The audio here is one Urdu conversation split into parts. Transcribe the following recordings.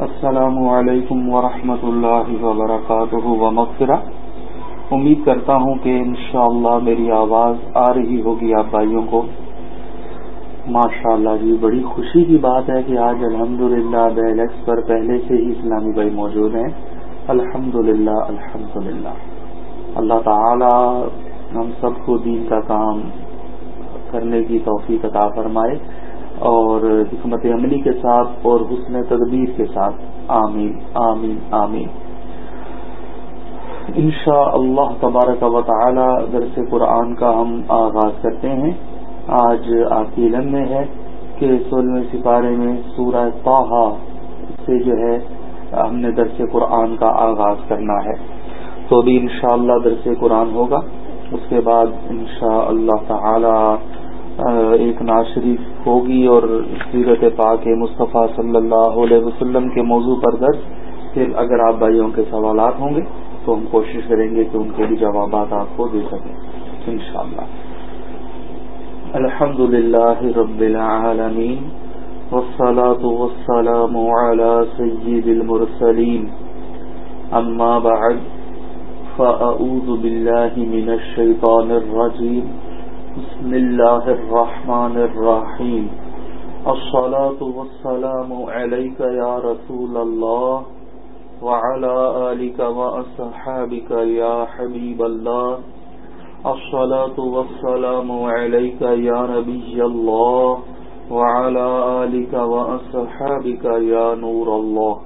السلام علیکم ورحمۃ اللہ وبرکاتہ و مغفرہ امید کرتا ہوں کہ انشاءاللہ میری آواز آ رہی ہوگی آپ بھائیوں کو۔ ماشاء اللہ جی بڑی خوشی کی بات ہے کہ آج الحمد للہ بیلکس پر پہلے سے ہی اسلامی بھائی موجود ہیں۔ الحمد للہ الحمد للہ اللہ تعالی ہم سب کو دین کا کام کرنے کی توفیق عطا فرمائے۔ اور حکمت عملی کے ساتھ اور حسن تدبیر کے ساتھ۔ آمین آمین آمین۔ انشاء اللہ تبارک و تعالی درس قرآن کا ہم آغاز کرتے ہیں۔ آج آپ کی علم میں ہے کہ سولہویں سپارے میں سورہ توحا سے جو ہے ہم نے درس قرآن کا آغاز کرنا ہے۔ تو ابھی انشاءاللہ اللہ درس قرآن ہوگا۔ اس کے بعد انشاء اللہ تعالی ایک ناشریف ہوگی اور سیرت پاک مصطفیٰ صلی اللہ علیہ وسلم کے موضوع پر درج۔ پھر اگر آپ بھائیوں کے سوالات ہوں گے تو ہم کوشش کریں گے کہ ان کے بھی جوابات آپ کو دے سکیں۔ انشاءاللہ۔ الحمد للہ رب العالمین والصلاة والسلام على سید المرسلین۔ اما بعد فأعوذ باللہ من الشیطان الرجیم۔ بسم الله الرحمن الرحيم. الصلاة والسلام عليك يا رسول الله وعلى آلك وأصحابك يا حبيب الله. الصلاة والسلام عليك يا نبي الله وعلى آلك وأصحابك يا نور الله.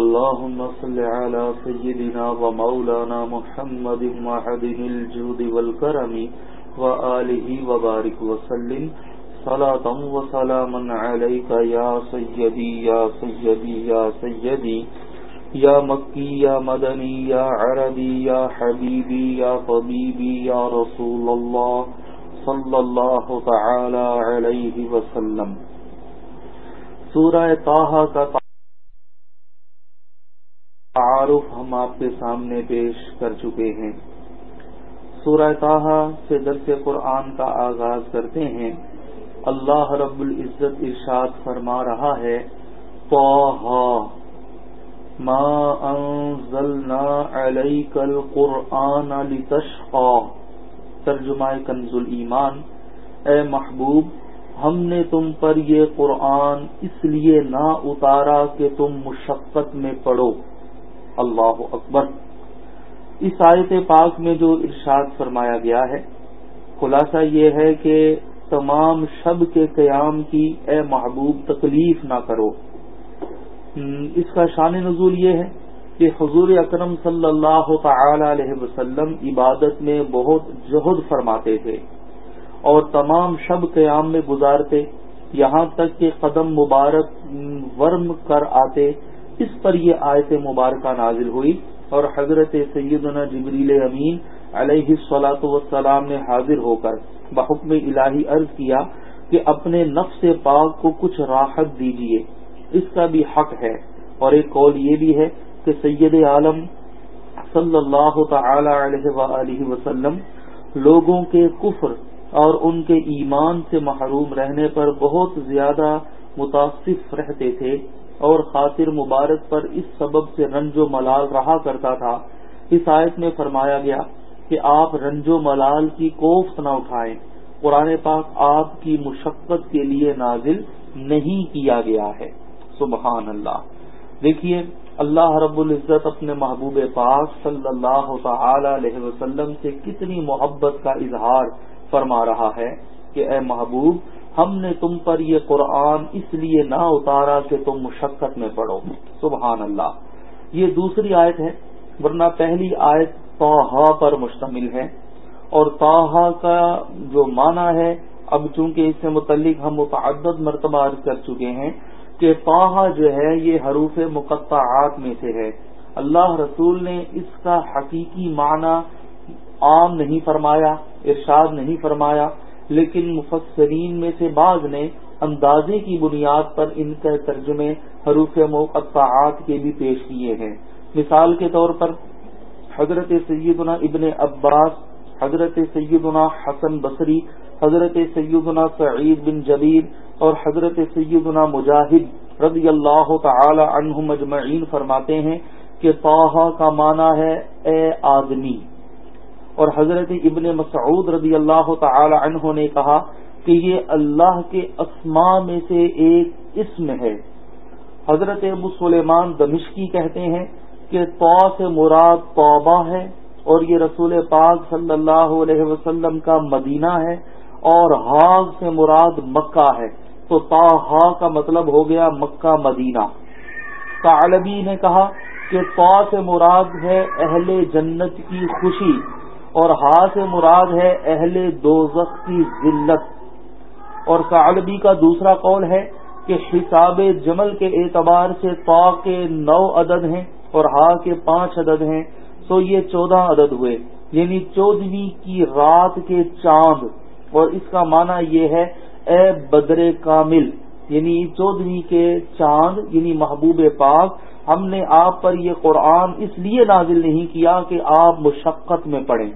اللهم صل على سيدنا ومولانا محمد معدن الجود والكرم وآله وبارك وسلم صلاة وسلاما عليك يا سيدي يا سيدي يا سيدي يا مكي يا مدني يا عربي يا حبيبي يا طبيبي يا رسول الله صلى الله تعالى عليه وسلم۔ سورہ طاہا کا تعارف ہم آپ کے سامنے پیش کر چکے ہیں۔ سورہ تاہا سے درس قرآن کا آغاز کرتے ہیں۔ اللہ رب العزت ارشاد فرما رہا ہے ما انزلنا علیک القرآن لتشقا۔ ترجمہ کنز ایمان، اے محبوب، ہم نے تم پر یہ قرآن اس لیے نہ اتارا کہ تم مشقت میں پڑو۔ اللہ اکبر۔ اس آیت پاک میں جو ارشاد فرمایا گیا ہے، خلاصہ یہ ہے کہ تمام شب کے قیام کی اے محبوب تکلیف نہ کرو۔ اس کا شان نزول یہ ہے کہ حضور اکرم صلی اللہ تعالی علیہ وسلم عبادت میں بہت جہد فرماتے تھے اور تمام شب قیام میں گزارتے، یہاں تک کہ قدم مبارک ورم کر آتے۔ اس پر یہ آیت مبارکہ نازل ہوئی۔ اور حضرت سیدنا جبریل امین علیہ السلاۃ وسلام نے حاضر ہو کر بحکم الہی عرض کیا کہ اپنے نفس پاک کو کچھ راحت دیجیے اس کا بھی حق ہے اور ایک قول یہ بھی ہے کہ سید عالم صلی اللہ تعالی علیہ وآلہ وسلم لوگوں کے کفر اور ان کے ایمان سے محروم رہنے پر بہت زیادہ متاثر رہتے تھے۔ اور خاطر مبارک پر اس سبب سے رنج و ملال رہا کرتا تھا۔ اس آیت میں فرمایا گیا کہ آپ رنج و ملال کی کوفت نہ اٹھائیں۔ قرآن پاک آپ کی مشقت کے لیے نازل نہیں کیا گیا ہے۔ سبحان اللہ۔ دیکھیے، اللہ رب العزت اپنے محبوب پاک صلی اللہ تعالی علیہ وسلم سے کتنی محبت کا اظہار فرما رہا ہے کہ اے محبوب ہم نے تم پر یہ قرآن اس لیے نہ اتارا کہ تم مشقت میں پڑھو سبحان اللہ۔ یہ دوسری آیت ہے، ورنہ پہلی آیت توحا پر مشتمل ہے۔ اور توحا کا جو معنی ہے، اب چونکہ اس سے متعلق ہم متعدد مرتبہ عرض کر چکے ہیں کہ توحا جو ہے، یہ حروف مقطعات میں سے ہے۔ اللہ رسول نے اس کا حقیقی معنی عام نہیں فرمایا، ارشاد نہیں فرمایا۔ لیکن مفسرین میں سے بعض نے اندازے کی بنیاد پر ان کے ترجمے حروف مقطعات کے بھی پیش کیے ہیں۔ مثال کے طور پر حضرت سیدنا ابن عباس، حضرت سیدنا حسن بصری، حضرت سیدنا سعید بن جبیر اور حضرت سیدنا مجاہد رضی اللہ تعالی عنہ مجمعین فرماتے ہیں کہ توحا کا معنی ہے اے آدمی۔ اور حضرت ابن مسعود رضی اللہ تعالی عنہ نے کہا کہ یہ اللہ کے اسماء میں سے ایک اسم ہے۔ حضرت ابو سلیمان دمشقی کہتے ہیں کہ تو سے مراد توبہ ہے اور یہ رسول پاک صلی اللہ علیہ وسلم کا مدینہ ہے اور ہاگ سے مراد مکہ ہے۔ تو تا ہا کا مطلب ہو گیا مکہ مدینہ۔ کالبی نے کہا کہ تو سے مراد ہے اہل جنت کی خوشی۔ اور ہا سے مراد ہے اہل دوزخ کی ذلت۔ اور کالبی کا دوسرا قول ہے کہ حساب جمل کے اعتبار سے تو کے نو عدد ہیں اور ہا کے پانچ عدد ہیں، تو یہ چودہ عدد ہوئے۔ یعنی چودہویں کی رات کے چاند۔ اور اس کا معنی یہ ہے، اے بدر کامل۔ یعنی چودہویں کے چاند یعنی محبوب پاک ہم نے آپ پر یہ قرآن اس لیے نازل نہیں کیا کہ آپ مشقت میں پڑھیں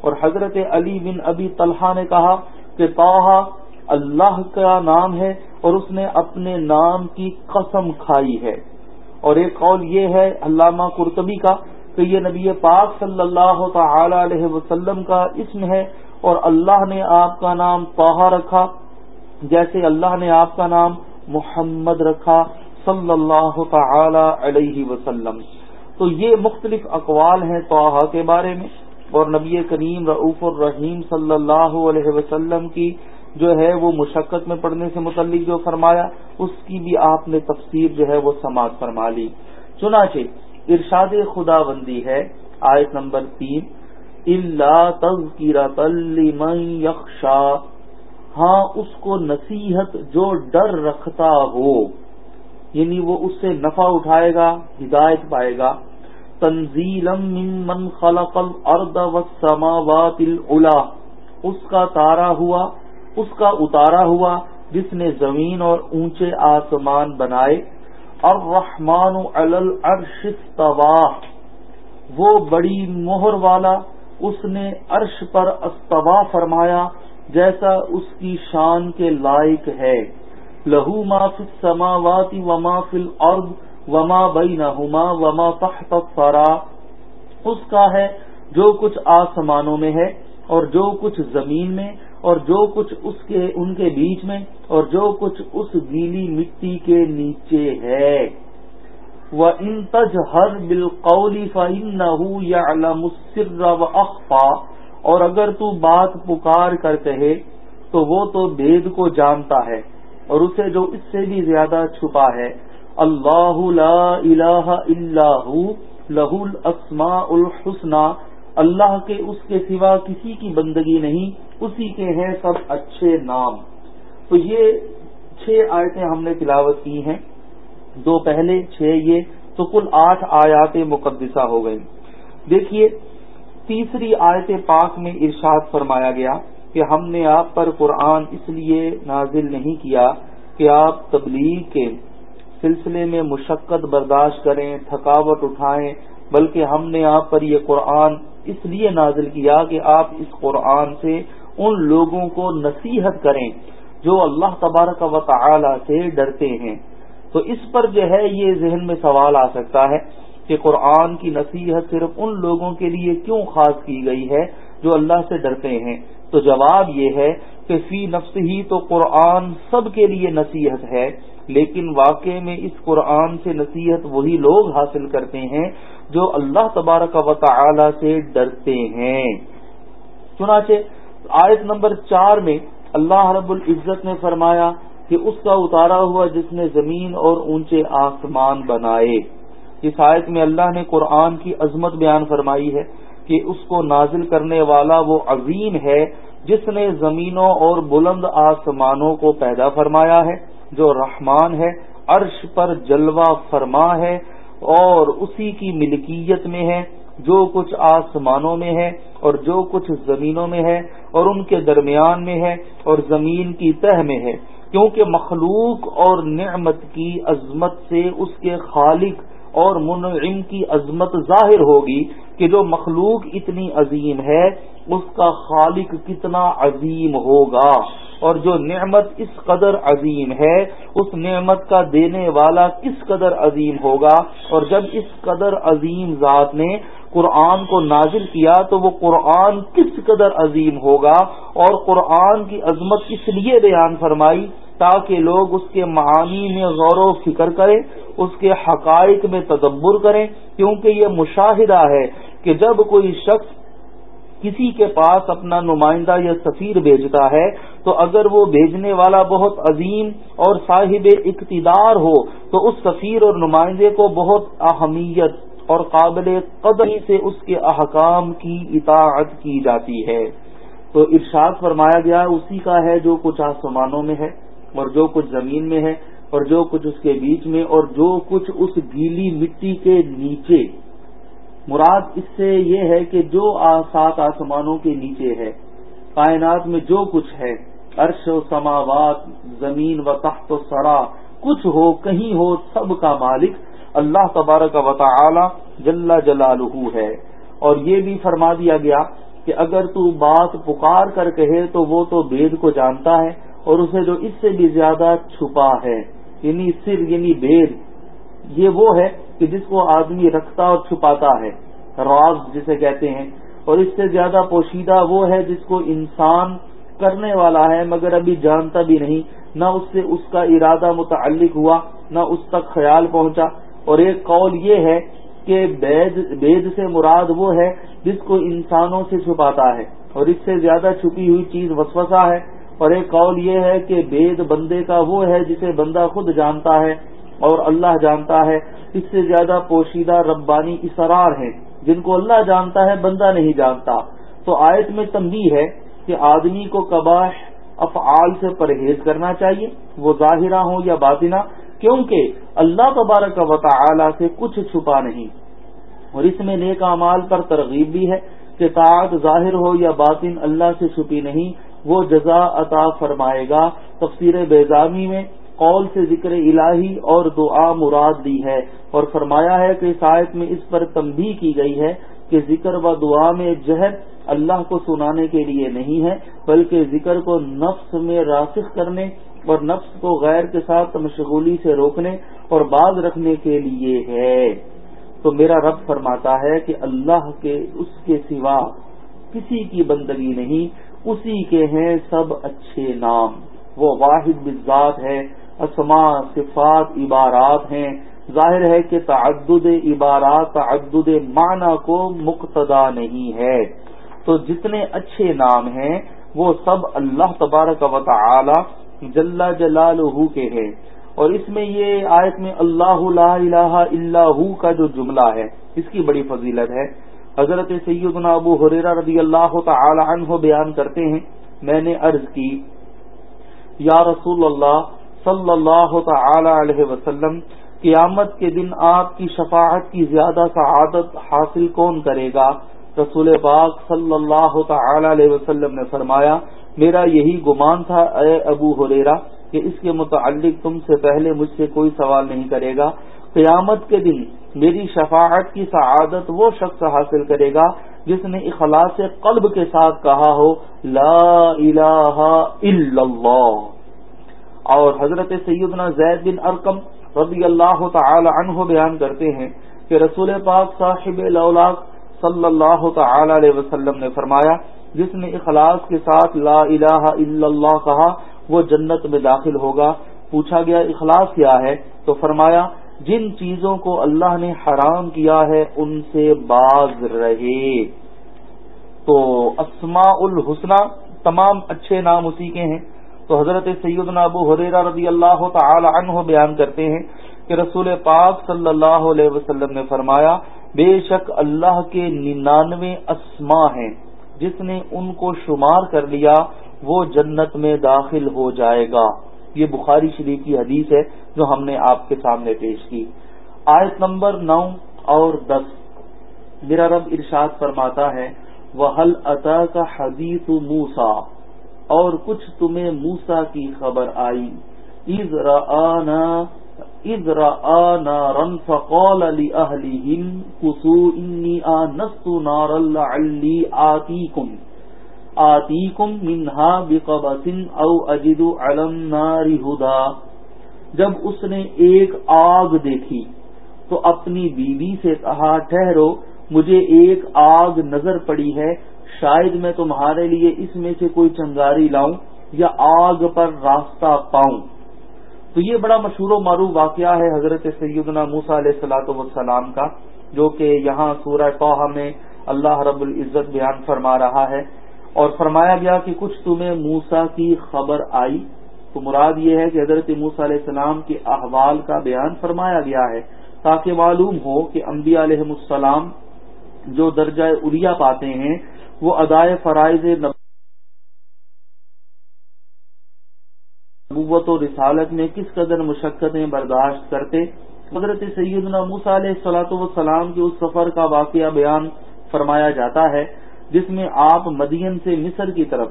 اور حضرت علی بن ابی طلحہ نے کہا کہ توحا اللہ کا نام ہے اور اس نے اپنے نام کی قسم کھائی ہے۔ اور ایک قول یہ ہے علامہ قرطبی کا کہ یہ نبی پاک صلی اللہ تعالی علیہ وسلم کا اسم ہے اور اللہ نے آپ کا نام توحا رکھا، جیسے اللہ نے آپ کا نام محمد رکھا۔ صلی اللہ تعالی علیہ وسلم۔ تو یہ مختلف اقوال ہیں توحا کے بارے میں اور نبی کریم رعف الرحیم صلی اللہ علیہ وسلم کی جو ہے وہ مشقت میں پڑھنے سے متعلق جو فرمایا، اس کی بھی آپ نے تفسیر جو ہے وہ سماعت فرما لی۔ چنانچہ ارشاد خدا بندی ہے، آیت نمبر تین۔ اللہ یخشا۔ ہاں اس کو نصیحت جو ڈر رکھتا ہو۔ یعنی وہ اس سے نفع اٹھائے گا، ہدایت پائے گا۔ تنزیلم ممن خلق الارض والسماوات العلا۔ اس کا تارا ہوا، اس کا اتارا ہوا جس نے زمین اور اونچے آسمان بنائے۔ الرحمن علی العرش استوا وہ بڑی مہر والا، اس نے عرش پر استوا فرمایا، جیسا اس کی شان کے لائق ہے۔ لہو ما فی السماوات وما فی الارض وما بینہما وما تحت الثرا۔ اس کا ہے جو کچھ آسمانوں میں ہے اور جو کچھ زمین میں اور جو کچھ اس کے ان کے بیچ میں اور جو کچھ اس گیلی مٹی کے نیچے ہے۔ وہ ان تج ہر بالقولی فن یا علم و اخفا اور اگر تو بات پکار کر کہے تو وہ تو بید کو جانتا ہے۔ اور اسے جو اس سے بھی زیادہ چھپا ہے، اللہ لا الہ الا لہ الاسماء الحسنہ اللہ کے اس کے سوا کسی کی بندگی نہیں، اسی کے ہیں سب اچھے نام۔ تو یہ چھ آیتیں ہم نے تلاوت کی ہیں۔ دو پہلے، چھ یہ، تو کل آٹھ آیات مقدسہ ہو گئی دیکھیے، تیسری آیت پاک میں ارشاد فرمایا گیا۔ کہ ہم نے آپ پر قرآن اس لیے نازل نہیں کیا کہ آپ تبلیغ کے سلسلے میں مشقت برداشت کریں، تھکاوٹ اٹھائیں، بلکہ ہم نے آپ پر یہ قرآن اس لیے نازل کیا کہ آپ اس قرآن سے ان لوگوں کو نصیحت کریں جو اللہ تبارک و تعالی سے ڈرتے ہیں۔ تو اس پر جو ہے یہ ذہن میں سوال آ سکتا ہے کہ قرآن کی نصیحت صرف ان لوگوں کے لیے کیوں خاص کی گئی ہے جو اللہ سے ڈرتے ہیں؟ تو جواب یہ ہے کہ فی نفس ہی تو قرآن سب کے لیے نصیحت ہے، لیکن واقع میں اس قرآن سے نصیحت وہی لوگ حاصل کرتے ہیں جو اللہ تبارک و تعالی سے ڈرتے ہیں۔ چنانچہ آیت نمبر چار میں اللہ رب العزت نے فرمایا کہ اس کا اتارا ہوا جس نے زمین اور اونچے آسمان بنائے۔ اس آیت میں اللہ نے قرآن کی عظمت بیان فرمائی ہے۔ کہ اس کو نازل کرنے والا وہ عظیم ہے جس نے زمینوں اور بلند آسمانوں کو پیدا فرمایا ہے، جو رحمان ہے، عرش پر جلوہ فرما ہے اور اسی کی ملکیت میں ہے، جو کچھ آسمانوں میں ہے اور جو کچھ زمینوں میں ہے اور ان کے درمیان میں ہے اور زمین کی تہ میں ہے۔ کیونکہ مخلوق اور نعمت کی عظمت سے اس کے خالق اور منعم کی عظمت ظاہر ہوگی کہ جو مخلوق اتنی عظیم ہے، اس کا خالق کتنا عظیم ہوگا۔ اور جو نعمت اس قدر عظیم ہے، اس نعمت کا دینے والا کس قدر عظیم ہوگا؟ اور جب اس قدر عظیم ذات نے قرآن کو نازل کیا، تو وہ قرآن کس قدر عظیم ہوگا؟ اور قرآن کی عظمت اس لیے بیان فرمائی تاکہ لوگ اس کے معانی میں غور و فکر کریں۔ اس کے حقائق میں تدبر کریں، کیونکہ یہ مشاہدہ ہے کہ جب کوئی شخص کسی کے پاس اپنا نمائندہ یا سفیر بھیجتا ہے، تو اگر وہ بھیجنے والا بہت عظیم اور صاحب اقتدار ہو، تو اس سفیر اور نمائندے کو بہت اہمیت اور قابل قدر سے اس کے احکام کی اطاعت کی جاتی ہے۔ تو ارشاد فرمایا گیا، اسی کا ہے جو کچھ آسمانوں میں ہے اور جو کچھ زمین میں ہے۔ اور جو کچھ اس کے بیچ میں اور جو کچھ اس گیلی مٹی کے نیچے۔ مراد اس سے یہ ہے کہ جو سات آسمانوں کے نیچے ہے، کائنات میں جو کچھ ہے، عرش و سماوات، زمین و تخت و سرا، کچھ ہو، کہیں ہو، سب کا مالک اللہ تبارک و تعالی جل جلالہ ہے۔ اور یہ بھی فرما دیا گیا کہ اگر تو بات پکار کر کہے تو وہ تو بید کو جانتا ہے اور اسے جو اس سے بھی زیادہ چھپا ہے۔ یعنی سر یعنی بید یہ وہ ہے کہ جس کو آدمی رکھتا اور چھپاتا ہے، راز جسے کہتے ہیں۔ اور اس سے زیادہ پوشیدہ وہ ہے جس کو انسان کرنے والا ہے، مگر ابھی جانتا بھی نہیں۔ نہ اس سے اس کا ارادہ متعلق ہوا، نہ اس تک خیال پہنچا۔ اور ایک قول یہ ہے کہ بید سے مراد وہ ہے جس کو انسانوں سے چھپاتا ہے۔ اور اس سے زیادہ چھپی ہوئی چیز وسوسہ ہے۔ اور ایک قول یہ ہے کہ بید بندے کا وہ ہے جسے بندہ خود جانتا ہے اور اللہ جانتا ہے۔ اس سے زیادہ پوشیدہ ربانی اسرار ہیں۔ جن کو اللہ جانتا ہے، بندہ نہیں جانتا۔ تو آیت میں تمبی ہے کہ آدمی کو کباش افعال سے پرہیز کرنا چاہیے۔ وہ ظاہرہ ہوں یا باطنہ، کیونکہ اللہ تبارک و تعالی سے کچھ چھپا نہیں۔ اور اس میں نیک امال پر ترغیب بھی ہے کہ تعت ظاہر ہو یا باطن اللہ سے چھپی نہیں۔ وہ جزا عطا فرمائے گا۔ تفسیر بیزامی میں قول سے ذکر الہی اور دعا مراد دی ہے اور فرمایا ہے کہ آیت میں اس پر تمبی کی گئی ہے کہ ذکر و دعا میں جہد اللہ کو سنانے کے لیے نہیں ہے، بلکہ ذکر کو نفس میں راسخ کرنے اور نفس کو غیر کے ساتھ مشغولی سے روکنے اور باز رکھنے کے لیے ہے۔ تو میرا رب فرماتا ہے کہ اللہ کے، اس کے سوا کسی کی بندگی نہیں اسی کے ہیں سب اچھے نام۔ وہ واحد بذات ہے۔ اسما صفات، عبارات ہیں۔ ظاہر ہے کہ تعدد عبارات، تعدد معنی کو مقتدا نہیں ہے۔ تو جتنے اچھے نام ہیں، وہ سب اللہ تبارک و تعالی جل جلال کے ہیں۔ اور اس میں یہ آیت میں اللہ لا الہ الا کا جو جملہ ہے، اس کی بڑی فضیلت ہے۔ حضرت سیدنا ابو حریرہ رضی اللہ تعالی عنہ بیان کرتے ہیں، میں نے عرض کی، یا رسول اللہ صلی اللہ تعالی علیہ وسلم، قیامت کے دن آپ کی شفاعت کی زیادہ سعادت حاصل کون کرے گا؟ رسول پاک صلی اللہ تعالی علیہ وسلم نے فرمایا، میرا یہی گمان تھا، اے ابو ہریرا کہ اس کے متعلق تم سے پہلے مجھ سے کوئی سوال نہیں کرے گا۔ قیامت کے دن میری شفاعت کی سعادت وہ شخص حاصل کرے گا جس نے اخلاص قلب کے ساتھ کہا ہو، لا الہ الا اللہ۔ اور حضرت سیدنا زید بن ارکم رضی اللہ تعالی عنہ بیان کرتے ہیں کہ رسول پاک صاحب صلی اللہ تعالی علیہ وسلم نے فرمایا، جس نے اخلاص کے ساتھ لا الہ الا اللہ کہا، وہ جنت میں داخل ہوگا۔ پوچھا گیا، اخلاص کیا ہے؟ تو فرمایا جن چیزوں کو اللہ نے حرام کیا ہے، ان سے باز رہے۔ تو اسماء الحسنہ تمام اچھے نام اسی کے ہیں۔ تو حضرت سیدنا ابو حریرہ رضی اللہ تعالی عنہ بیان کرتے ہیں کہ رسول پاک صلی اللہ علیہ وسلم نے فرمایا، بے شک اللہ کے ننانوے اسما ہیں۔ جس نے ان کو شمار کر لیا، وہ جنت میں داخل ہو جائے گا۔ یہ بخاری شریف کی حدیث ہے جو ہم نے آپ کے سامنے پیش کی۔ آیت نمبر نو اور دس۔ میرا رب ارشاد فرماتا ہے وہ حل عطا کا حدیث موسا اور کچھ تمہیں موسا کی خبر آئی۔ عز نارا فقال لأهلهم كسوا إني آنست نارا لعلي آتيكم آتی کم منہا بقبسن او اجد علم ناری ہدا۔ جب اس نے ایک آگ دیکھی، تو اپنی بیوی سے کہا، ٹھہرو، مجھے ایک آگ نظر پڑی ہے، شاید میں تمہارے لیے اس میں سے کوئی چنگاری لاؤں یا آگ پر راستہ پاؤں۔ تو یہ بڑا مشہور و معروف واقعہ ہے حضرت سیدنا موسا علیہ السلاۃ والسلام کا، جو کہ یہاں سورہ توحہ میں اللہ رب العزت بیان فرما رہا ہے۔ اور فرمایا گیا کہ کچھ تمہیں موسا کی خبر آئی تو مراد یہ ہے کہ حضرت موسا علیہ السلام کے احوال کا بیان فرمایا گیا ہے تاکہ معلوم ہو کہ انبیاء علیہ السلام جو درجہ اریا پاتے ہیں، وہ ادائے فرائض نبوت و رسالت میں کس قدر مشقتیں برداشت کرتے۔ حضرت سیدنا موسا علیہ السلاۃ والسلام کے اس سفر کا واقعہ بیان فرمایا جاتا ہے۔ جس میں آپ مدین سے مصر کی طرف،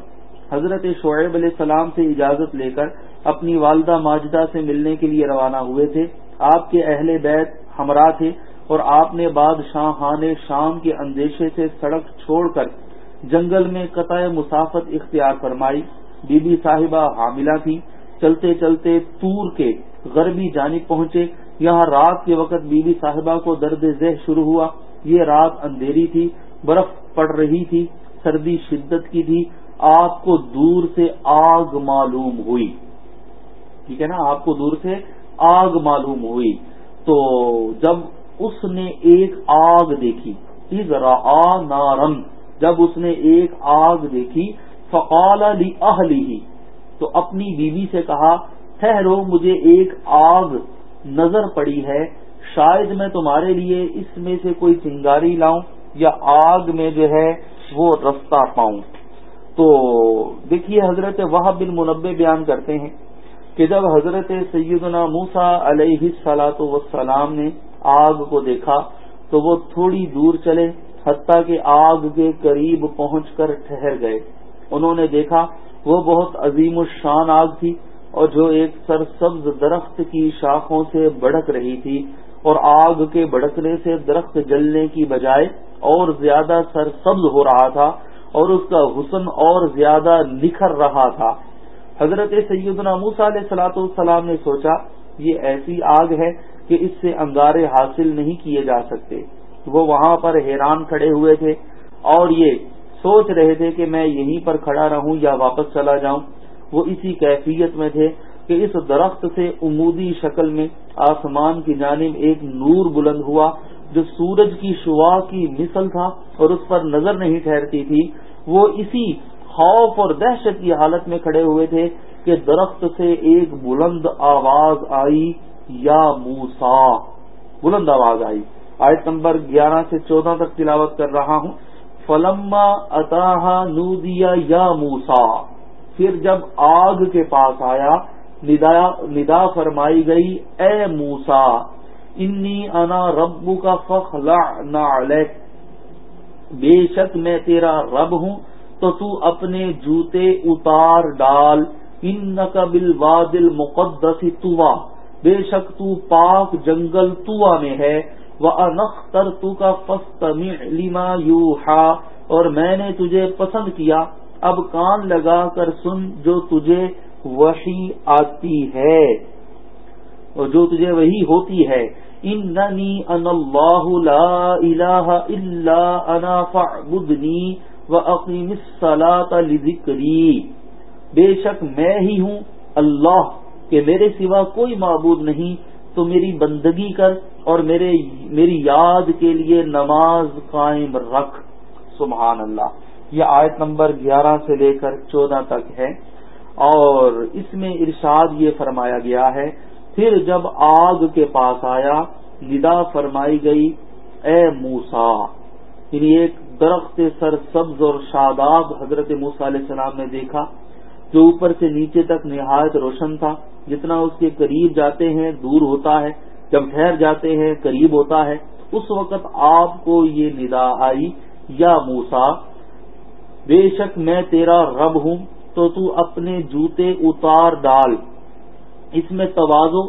حضرت شعیب علیہ السلام سے اجازت لے کر اپنی والدہ ماجدہ سے ملنے کے لیے روانہ ہوئے تھے۔ آپ کے اہل بیت ہمراہ تھے اور آپ نے بادشاہ شام کے اندیشے سے سڑک چھوڑ کر جنگل میں قطع مسافت اختیار فرمائی۔ بی بی صاحبہ حاملہ تھی۔ چلتے چلتے تور کے غربی جانب پہنچے۔ یہاں رات کے وقت بی بی صاحبہ کو درد ذہ شروع ہوا۔ یہ رات اندھیری تھی۔ برف پڑ رہی تھی، سردی شدت کی تھی، آپ کو دور سے آگ معلوم ہوئی۔ ٹھیک ہے نا؟ آپ کو دور سے آگ معلوم ہوئی۔ تو جب اس نے ایک آگ دیکھی ذرا آ نارن جب اس نے ایک آگ دیکھی، فقال علی اہلی تو اپنی بیوی سے کہا، ٹھہرو، مجھے ایک آگ نظر پڑی ہے، شاید میں تمہارے لیے اس میں سے کوئی چنگاری لاؤں۔ یا آگ میں جو ہے وہ رستہ پاؤں۔ تو دیکھیے حضرت وہ بن منبع بیان کرتے ہیں کہ جب حضرت سیدنا موسا علیہ سلاۃ وسلام نے آگ کو دیکھا تو وہ تھوڑی دور چلے، حتیٰ کہ آگ کے قریب پہنچ کر ٹھہر گئے۔ انہوں نے دیکھا، وہ بہت عظیم الشان آگ تھی اور جو ایک سرسبز درخت کی شاخوں سے بڑک رہی تھی۔ اور آگ کے بڑکنے سے درخت جلنے کی بجائے اور زیادہ سرسبز ہو رہا تھا اور اس کا حسن اور زیادہ نکھر رہا تھا۔ حضرت سیدنا موسا علیہ سلاۃ السلام نے سوچا، یہ ایسی آگ ہے کہ اس سے انگارے حاصل نہیں کیے جا سکتے۔ وہ وہاں پر حیران کھڑے ہوئے تھے اور یہ سوچ رہے تھے کہ میں یہیں پر کھڑا رہوں یا واپس چلا جاؤں۔ وہ اسی کیفیت میں تھے کہ اس درخت سے عمودی شکل میں آسمان کی جانب ایک نور بلند ہوا جو سورج کی شعا کی مثل تھا اور اس پر نظر نہیں ٹھہرتی تھی۔ وہ اسی خوف اور دہشت کی حالت میں کھڑے ہوئے تھے کہ درخت سے ایک بلند آواز آئی، یا موسا بلند آواز آئی۔ آیت نمبر گیارہ سے چودہ تک تلاوت کر رہا ہوں۔ فلما اتاہا نودیا یا موسا پھر جب آگ کے پاس آیا ندا فرمائی گئی، اے موسا انی انا ربو کا فخلا بے شک میں تیرا رب ہوں، تو تو اپنے جوتے اتار ڈال۔ ان قبل وادل مقدس توا بے شک تو پاک جنگل توا میں ہے۔ وہ انختر تو کا فسط لما یو اور میں نے تجھے پسند کیا۔ اب کان لگا کر سن جو تجھے وہی آتی ہے۔ اور جو تجھے وہی ہوتی ہے، اننی ان اللہ لا الہ الا انا فاعبدنی واقیم الصلاة لذکری۔ بے شک میں ہی ہوں اللہ، کہ میرے سوا کوئی معبود نہیں۔ تو میری بندگی کر اور میرے، میری یاد کے لیے نماز قائم رکھ۔ سبحان اللہ۔ یہ آیت نمبر گیارہ سے لے کر چودہ تک ہے۔ اور اس میں ارشاد یہ فرمایا گیا ہے، پھر جب آگ کے پاس آیا، ندا فرمائی گئی، اے موسا یعنی ایک درخت سر سبز اور شاداب حضرت موسا علیہ السلام نے دیکھا، جو اوپر سے نیچے تک نہایت روشن تھا، جتنا اس کے قریب جاتے ہیں، دور ہوتا ہے، جب ٹھہر جاتے ہیں، قریب ہوتا ہے۔ اس وقت آپ کو یہ ندا آئی، یا موسا بے شک میں تیرا رب ہوں تو تو اپنے جوتے اتار ڈال۔ اس میں توازو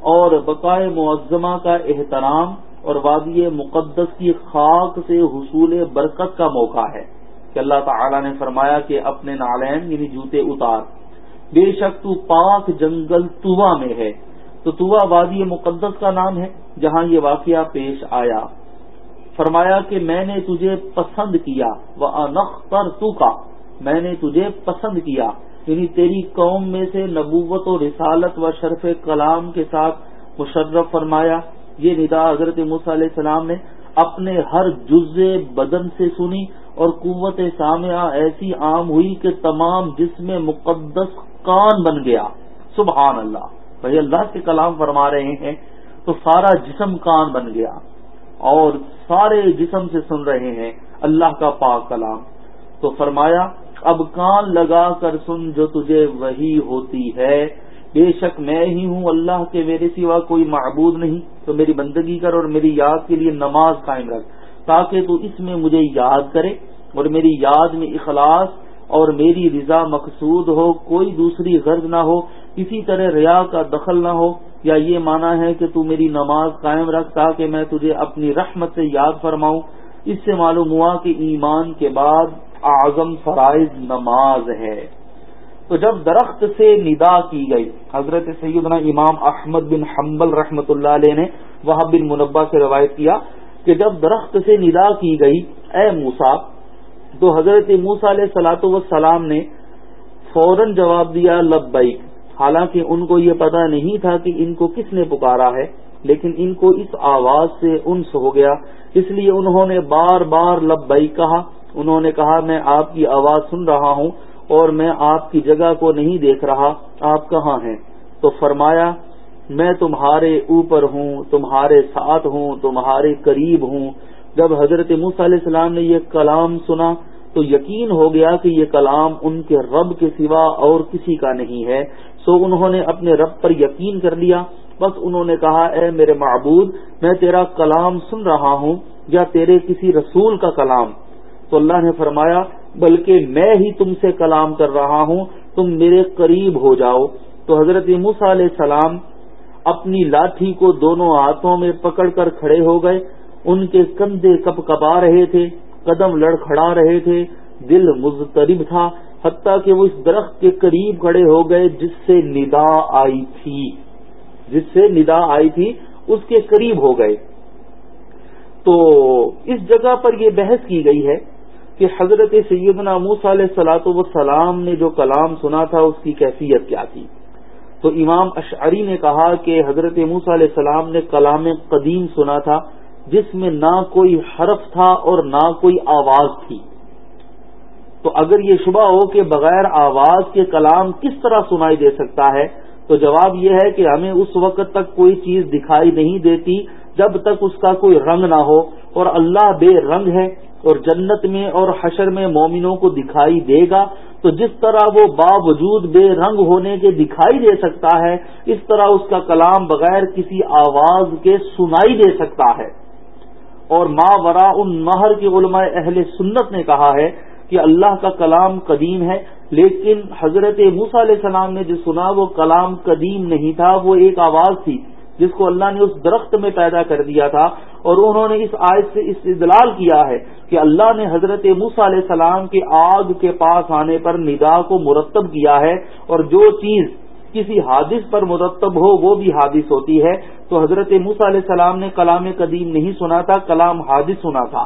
اور بقائے معظمہ کا احترام اور وادی مقدس کی خاک سے حصول برکت کا موقع ہے۔ کہ اللہ تعالی نے فرمایا کہ اپنے نالین یعنی جوتے اتار۔ بے شک تو پاک جنگل توا میں ہے۔ تو توا وادی مقدس کا نام ہے جہاں یہ واقعہ پیش آیا۔ فرمایا کہ میں نے تجھے پسند کیا۔ وہ انختر تو کا میں نے تجھے پسند کیا۔ یعنی تیری قوم میں سے نبوت و رسالت و شرف کلام کے ساتھ مشرف فرمایا۔ یہ ندا حضرت علیہ السلام نے اپنے ہر جز بدن سے سنی اور قوت سامعہ ایسی عام ہوئی کہ تمام جسم مقدس کان بن گیا۔ سبحان اللہ۔ بھائی اللہ کے کلام فرما رہے ہیں تو سارا جسم کان بن گیا۔ اور سارے جسم سے سن رہے ہیں۔ اللہ کا پاک کلام۔ تو فرمایا اب کان لگا کر سن جو تجھے وہی ہوتی ہے۔ بے شک میں ہی ہوں اللہ کے میرے سوا کوئی معبود نہیں۔ تو میری بندگی کر اور میری یاد کے لیے نماز قائم رکھ تاکہ تو اس میں مجھے یاد کرے اور میری یاد میں اخلاص اور میری رضا مقصود ہو، کوئی دوسری غرض نہ ہو، کسی طرح ریا کا دخل نہ ہو۔ یا یہ مانا ہے کہ تو میری نماز قائم رکھ تاکہ میں تجھے اپنی رحمت سے یاد فرماؤں۔ اس سے معلوم ہوا کہ ایمان کے بعد اعظم فرائض نماز ہے۔ تو جب درخت سے ندا کی گئی، حضرت سیدنا امام احمد بن حنبل رحمت اللہ علیہ نے وہ بن منبع سے روایت کیا کہ جب درخت سے ندا کی گئی، اے موسا تو حضرت موسا علیہ سلاۃ وسلام نے فوراً جواب دیا، لبیک۔ حالانکہ ان کو یہ پتا نہیں تھا کہ ان کو کس نے پکارا ہے، لیکن ان کو اس آواز سے انس ہو گیا، اس لیے انہوں نے بار بار لبیک کہا۔ انہوں نے کہا، میں آپ کی آواز سن رہا ہوں اور میں آپ کی جگہ کو نہیں دیکھ رہا، آپ کہاں ہیں؟ تو فرمایا، میں تمہارے اوپر ہوں، تمہارے ساتھ ہوں، تمہارے قریب ہوں۔ جب حضرت علیہ السلام نے یہ کلام سنا تو یقین ہو گیا کہ یہ کلام ان کے رب کے سوا اور کسی کا نہیں ہے۔ سو انہوں نے اپنے رب پر یقین کر لیا۔ بس انہوں نے کہا، اے میرے معبود، میں تیرا کلام سن رہا ہوں یا تیرے کسی رسول کا کلام؟ تو اللہ نے فرمایا، بلکہ میں ہی تم سے کلام کر رہا ہوں، تم میرے قریب ہو جاؤ۔ تو حضرت موسا علیہ السلام اپنی لاٹھی کو دونوں ہاتھوں میں پکڑ کر کھڑے ہو گئے۔ ان کے کندھے کپ کپا رہے تھے، قدم لڑکھڑا رہے تھے۔ دل مضطرب تھا، حتیٰ کہ وہ اس درخت کے قریب کھڑے ہو گئے جس سے ندا آئی تھی۔ جس سے ندا آئی تھی، اس کے قریب ہو گئے۔ تو اس جگہ پر یہ بحث کی گئی ہے کہ حضرت سیدنا موس علیہ سلاۃ وسلام نے جو کلام سنا تھا اس کی کیفیت کیا تھی۔ تو امام اشعری نے کہا کہ حضرت موس علیہ السلام نے کلام قدیم سنا تھا، جس میں نہ کوئی حرف تھا اور نہ کوئی آواز تھی۔ تو اگر یہ شبہ ہو کہ بغیر آواز کے کلام کس طرح سنائی دے سکتا ہے، تو جواب یہ ہے کہ ہمیں اس وقت تک کوئی چیز دکھائی نہیں دیتی جب تک اس کا کوئی رنگ نہ ہو اور اللہ بے رنگ ہے۔ اور جنت میں اور حشر میں مومنوں کو دکھائی دے گا، تو جس طرح وہ باوجود بے رنگ ہونے کے دکھائی دے سکتا ہے، اس طرح اس کا کلام بغیر کسی آواز کے سنائی دے سکتا ہے۔ اور ما ورا ان نہر کی علماء اہل سنت نے کہا ہے کہ اللہ کا کلام قدیم ہے، لیکن حضرت موسا علیہ السلام نے جو سنا وہ کلام قدیم نہیں تھا، وہ ایک آواز تھی۔ جس کو اللہ نے اس درخت میں پیدا کر دیا تھا اور انہوں نے اس آیت سے استدلال کیا ہے کہ اللہ نے حضرت موسا علیہ السلام کے آگ کے پاس آنے پر ندا کو مرتب کیا ہے اور جو چیز کسی حادث پر مرتب ہو وہ بھی حادث ہوتی ہے تو حضرت موسا علیہ السلام نے کلام قدیم نہیں سنا تھا، کلام حادث سنا تھا۔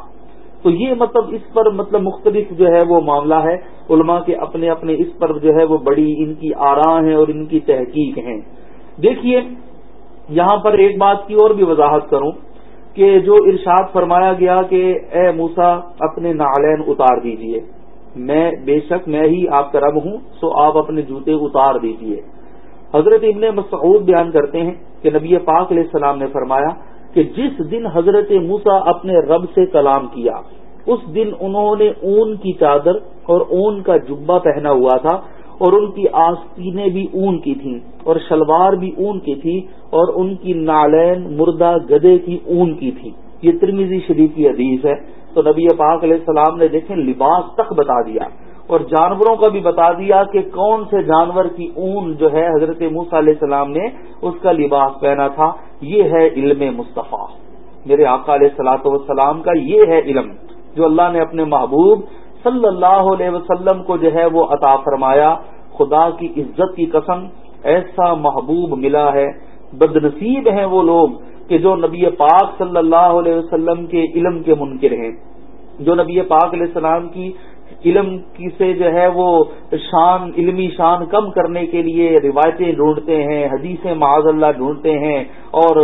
تو یہ مطلب اس پر مطلب مختلف جو ہے وہ معاملہ ہے۔ علماء کے اپنے اپنے اس پر جو ہے وہ بڑی ان کی آراہ ہیں اور ان کی تحقیق ہیں۔ دیکھیے یہاں پر ایک بات کی اور بھی وضاحت کروں کہ جو ارشاد فرمایا گیا کہ اے موسا اپنے نالین اتار دیجیے۔ میں بے شک میں ہی آپ کا رب ہوں، سو آپ اپنے جوتے اتار دیجیے۔ حضرت ابن مسعود بیان کرتے ہیں کہ نبی پاک علیہ السلام نے فرمایا کہ جس دن حضرت موسا اپنے رب سے کلام کیا، اس دن انہوں نے اون کی چادر اور اون کا جبا پہنا ہوا تھا۔ اور ان کی آستینیں بھی اون کی تھیں، اور شلوار بھی اون کی تھی، اور ان کی نالین مردہ گدے کی اون کی تھی۔ یہ ترمیزی شریف کی حدیث ہے۔ تو نبی پاک علیہ السلام نے دیکھیں، لباس تک بتا دیا، اور جانوروں کا بھی بتا دیا کہ کون سے جانور کی اون جو ہے، حضرت موسا علیہ السلام نے اس کا لباس پہنا تھا۔ یہ ہے علم مصطفیٰ۔ میرے آقا علیہ سلاۃ والسلام کا یہ ہے علم جو اللہ نے اپنے محبوب صلی اللہ علیہ وسلم کو جو ہے وہ عطا فرمایا، خدا کی عزت کی قسم، ایسا محبوب ملا ہے۔ بد نصیب ہیں وہ لوگ کہ جو نبی پاک صلی اللہ علیہ وسلم کے علم کے منکر ہیں۔ جو نبی پاک علیہ السلام کی علم کی سے جو ہے وہ شان، علمی شان کم کرنے کے لیے روایتیں ڈھونڈتے ہیں، حدیثیں معاذ اللہ ڈھونڈتے ہیں اور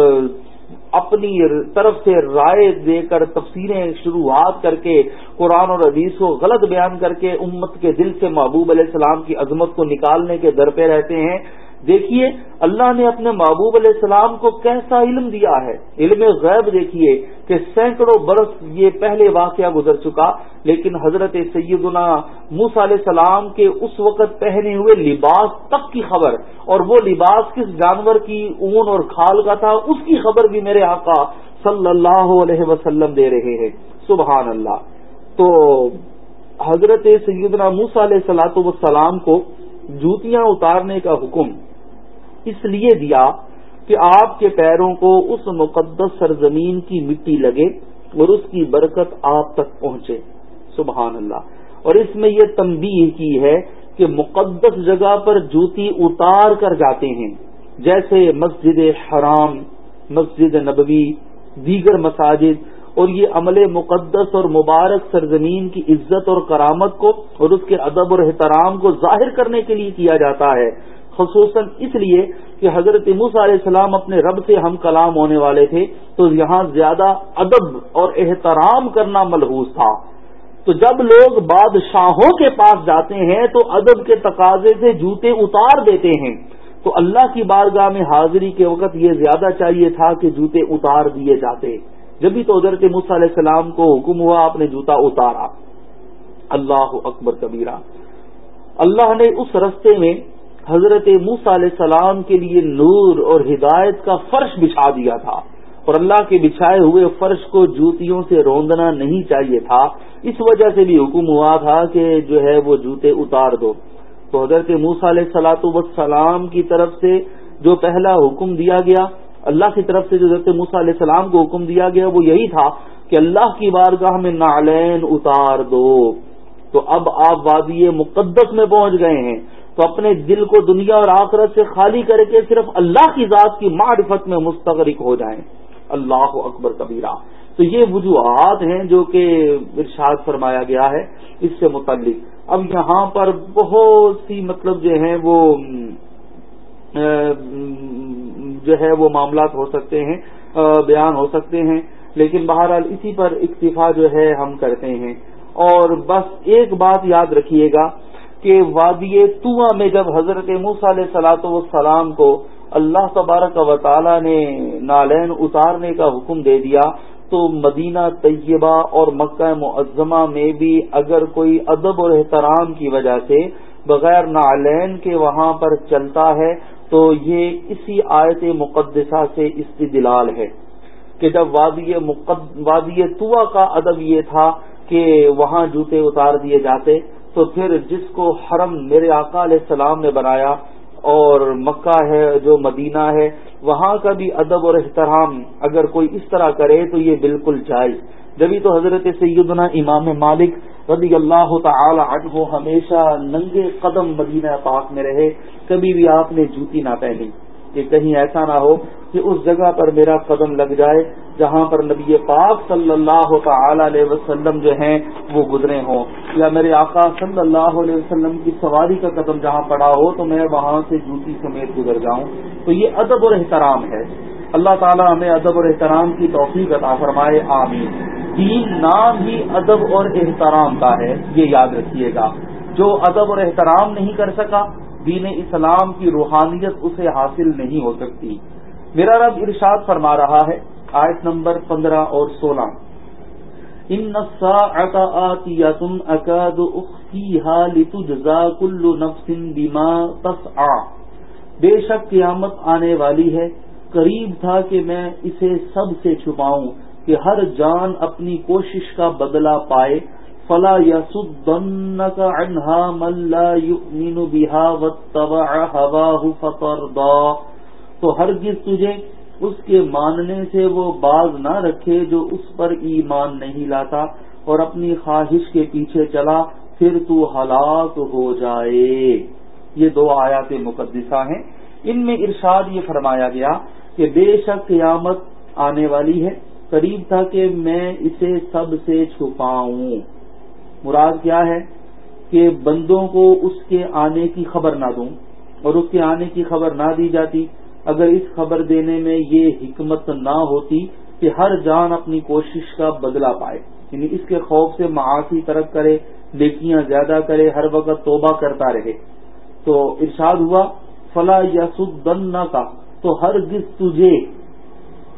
اپنی طرف سے رائے دے کر تفسیریں شروعات کر کے قرآن اور حدیث کو غلط بیان کر کے امت کے دل سے محبوب علیہ السلام کی عظمت کو نکالنے کے در پہ رہتے ہیں۔ دیکھیے، اللہ نے اپنے محبوب علیہ السلام کو کیسا علم دیا ہے؟ علم غیب دیکھیے کہ سینکڑوں برس یہ پہلے واقعہ گزر چکا، لیکن حضرت سیدنا موس علیہ السلام کے اس وقت پہنے ہوئے لباس تک کی خبر، اور وہ لباس کس جانور کی اون اور کھال کا تھا، اس کی خبر بھی میرے آقا صلی اللہ علیہ وسلم دے رہے ہیں۔ سبحان اللہ۔ تو حضرت سیدنا موس علیہ سلاۃ وسلام کو جوتیاں اتارنے کا حکم اس لیے دیا کہ آپ کے پیروں کو اس مقدس سرزمین کی مٹی لگے اور اس کی برکت آپ تک پہنچے۔ سبحان اللہ۔ اور اس میں یہ تنبیہ کی ہے کہ مقدس جگہ پر جوتی اتار کر جاتے ہیں، جیسے مسجد حرام، مسجد نبوی، دیگر مساجد، اور یہ عمل مقدس اور مبارک سرزمین کی عزت اور کرامت کو اور اس کے ادب اور احترام کو ظاہر کرنے کے لیے کیا جاتا ہے۔ خصوصاً اس لیے کہ حضرت موسیٰ علیہ السلام اپنے رب سے ہم کلام ہونے والے تھے، تو یہاں زیادہ ادب اور احترام کرنا ملحوظ تھا۔ تو جب لوگ بادشاہوں کے پاس جاتے ہیں، تو ادب کے تقاضے سے جوتے اتار دیتے ہیں۔ تو اللہ کی بارگاہ میں حاضری کے وقت یہ زیادہ چاہیے تھا کہ جوتے اتار دیے جاتے۔ جبھی تو حضرت موسیٰ علیہ السلام کو حکم ہوا، آپ نے جوتا اتارا۔ اللہ اکبر کبیرہ۔ اللہ نے اس رستے میں حضرت موس علیہ السلام کے لیے نور اور ہدایت کا فرش بچھا دیا تھا اور اللہ کے بچھائے ہوئے فرش کو جوتیوں سے روندنا نہیں چاہیے تھا۔ اس وجہ سے بھی حکم ہوا تھا کہ جو ہے وہ جوتے اتار دو۔ تو حضرت موس علیہ سلاۃ وسلام کی طرف سے جو پہلا حکم دیا گیا، اللہ کی طرف سے جو حضرت موس علیہ السلام کو حکم دیا گیا، وہ یہی تھا کہ اللہ کی بارگاہ میں نالین اتار دو۔ تو اب آپ وادی مقدس میں پہنچ گئے ہیں تو اپنے دل کو دنیا اور آخرت سے خالی کر کے صرف اللہ کی ذات کی معرفت میں مستغرق ہو جائیں۔ اللہ اکبر کبیرہ۔ تو یہ وجوہات ہیں جو کہ ارشاد فرمایا گیا ہے اس سے متعلق۔ اب یہاں پر بہت سی مطلب جو ہیں وہ جو ہے وہ معاملات ہو سکتے ہیں بیان ہو سکتے ہیں۔ لیکن بہرحال اسی پر اکتفا جو ہے ہم کرتے ہیں۔ اور بس ایک بات یاد رکھیے گا کہ وادی تواں میں جب حضرت علیہ سلاۃ والسلام کو اللہ تبارک و تعالی نے نالین اتارنے کا حکم دے دیا، تو مدینہ طیبہ اور مکہ معظمہ میں بھی اگر کوئی ادب اور احترام کی وجہ سے بغیر نالین کے وہاں پر چلتا ہے، تو یہ اسی آیت مقدسہ سے استدلال ہے کہ جب وادی وادی توا کا ادب یہ تھا کہ وہاں جوتے اتار دیے جاتے، تو پھر جس کو حرم میرے آقا علیہ السلام نے بنایا اور مکہ ہے، جو مدینہ ہے، وہاں کا بھی ادب اور احترام اگر کوئی اس طرح کرے تو یہ بالکل جائز۔ جبھی تو حضرت سیدنا امام مالک رضی اللہ تعالی عنہ ہمیشہ ننگے قدم مدینہ پاک میں رہے، کبھی بھی آپ نے جوتی نہ پہنی۔ کہ کہیں ایسا نہ ہو کہ اس جگہ پر میرا قدم لگ جائے جہاں پر نبی پاک صلی اللہ تعالی علیہ وسلم جو ہیں وہ گزرے ہوں۔ یا میرے آقا صلی اللہ علیہ وسلم کی سواری کا قدم جہاں پڑا ہو تو میں وہاں سے جوتی سمیت گزر جاؤں۔ تو یہ ادب اور احترام ہے۔ اللہ تعالیٰ ہمیں ادب اور احترام کی توفیق عطا فرمائے، آمین۔ دین نام ہی ادب اور احترام کا ہے، یہ یاد رکھیے گا۔ جو ادب اور احترام نہیں کر سکا، دین اسلام کی روحانیت اسے حاصل نہیں ہو سکتی۔ میرا رب ارشاد فرما رہا ہے، آیت نمبر پندرہ اور سولہ۔ ان تم اکاد لتجزا کل نفس بما تسعى۔ بے شک قیامت آنے والی ہے، قریب تھا کہ میں اسے سب سے چھپاؤں، کہ ہر جان اپنی کوشش کا بدلہ پائے۔ فلا يصدنك عنها من لا يؤمن بها واتبع هواه فترضى۔ تو ہرگز تجھے اس کے ماننے سے وہ باز نہ رکھے جو اس پر ایمان نہیں لاتا اور اپنی خواہش کے پیچھے چلا، پھر تو ہلاک ہو جائے۔ یہ دو آیات مقدسہ ہیں۔ ان میں ارشاد یہ فرمایا گیا کہ بے شک قیامت آنے والی ہے، قریب تھا کہ میں اسے سب سے چھپاؤں۔ مراد کیا ہے؟ کہ بندوں کو اس کے آنے کی خبر نہ دوں اور اس کے آنے کی خبر نہ دی جاتی۔ اگر اس خبر دینے میں یہ حکمت نہ ہوتی کہ ہر جان اپنی کوشش کا بدلہ پائے یعنی اس کے خوف سے معاشی ترک کرے، نیکیاں زیادہ کرے، ہر وقت توبہ کرتا رہے۔ تو ارشاد ہوا، فلا یسن کا تو ہر گز تجھے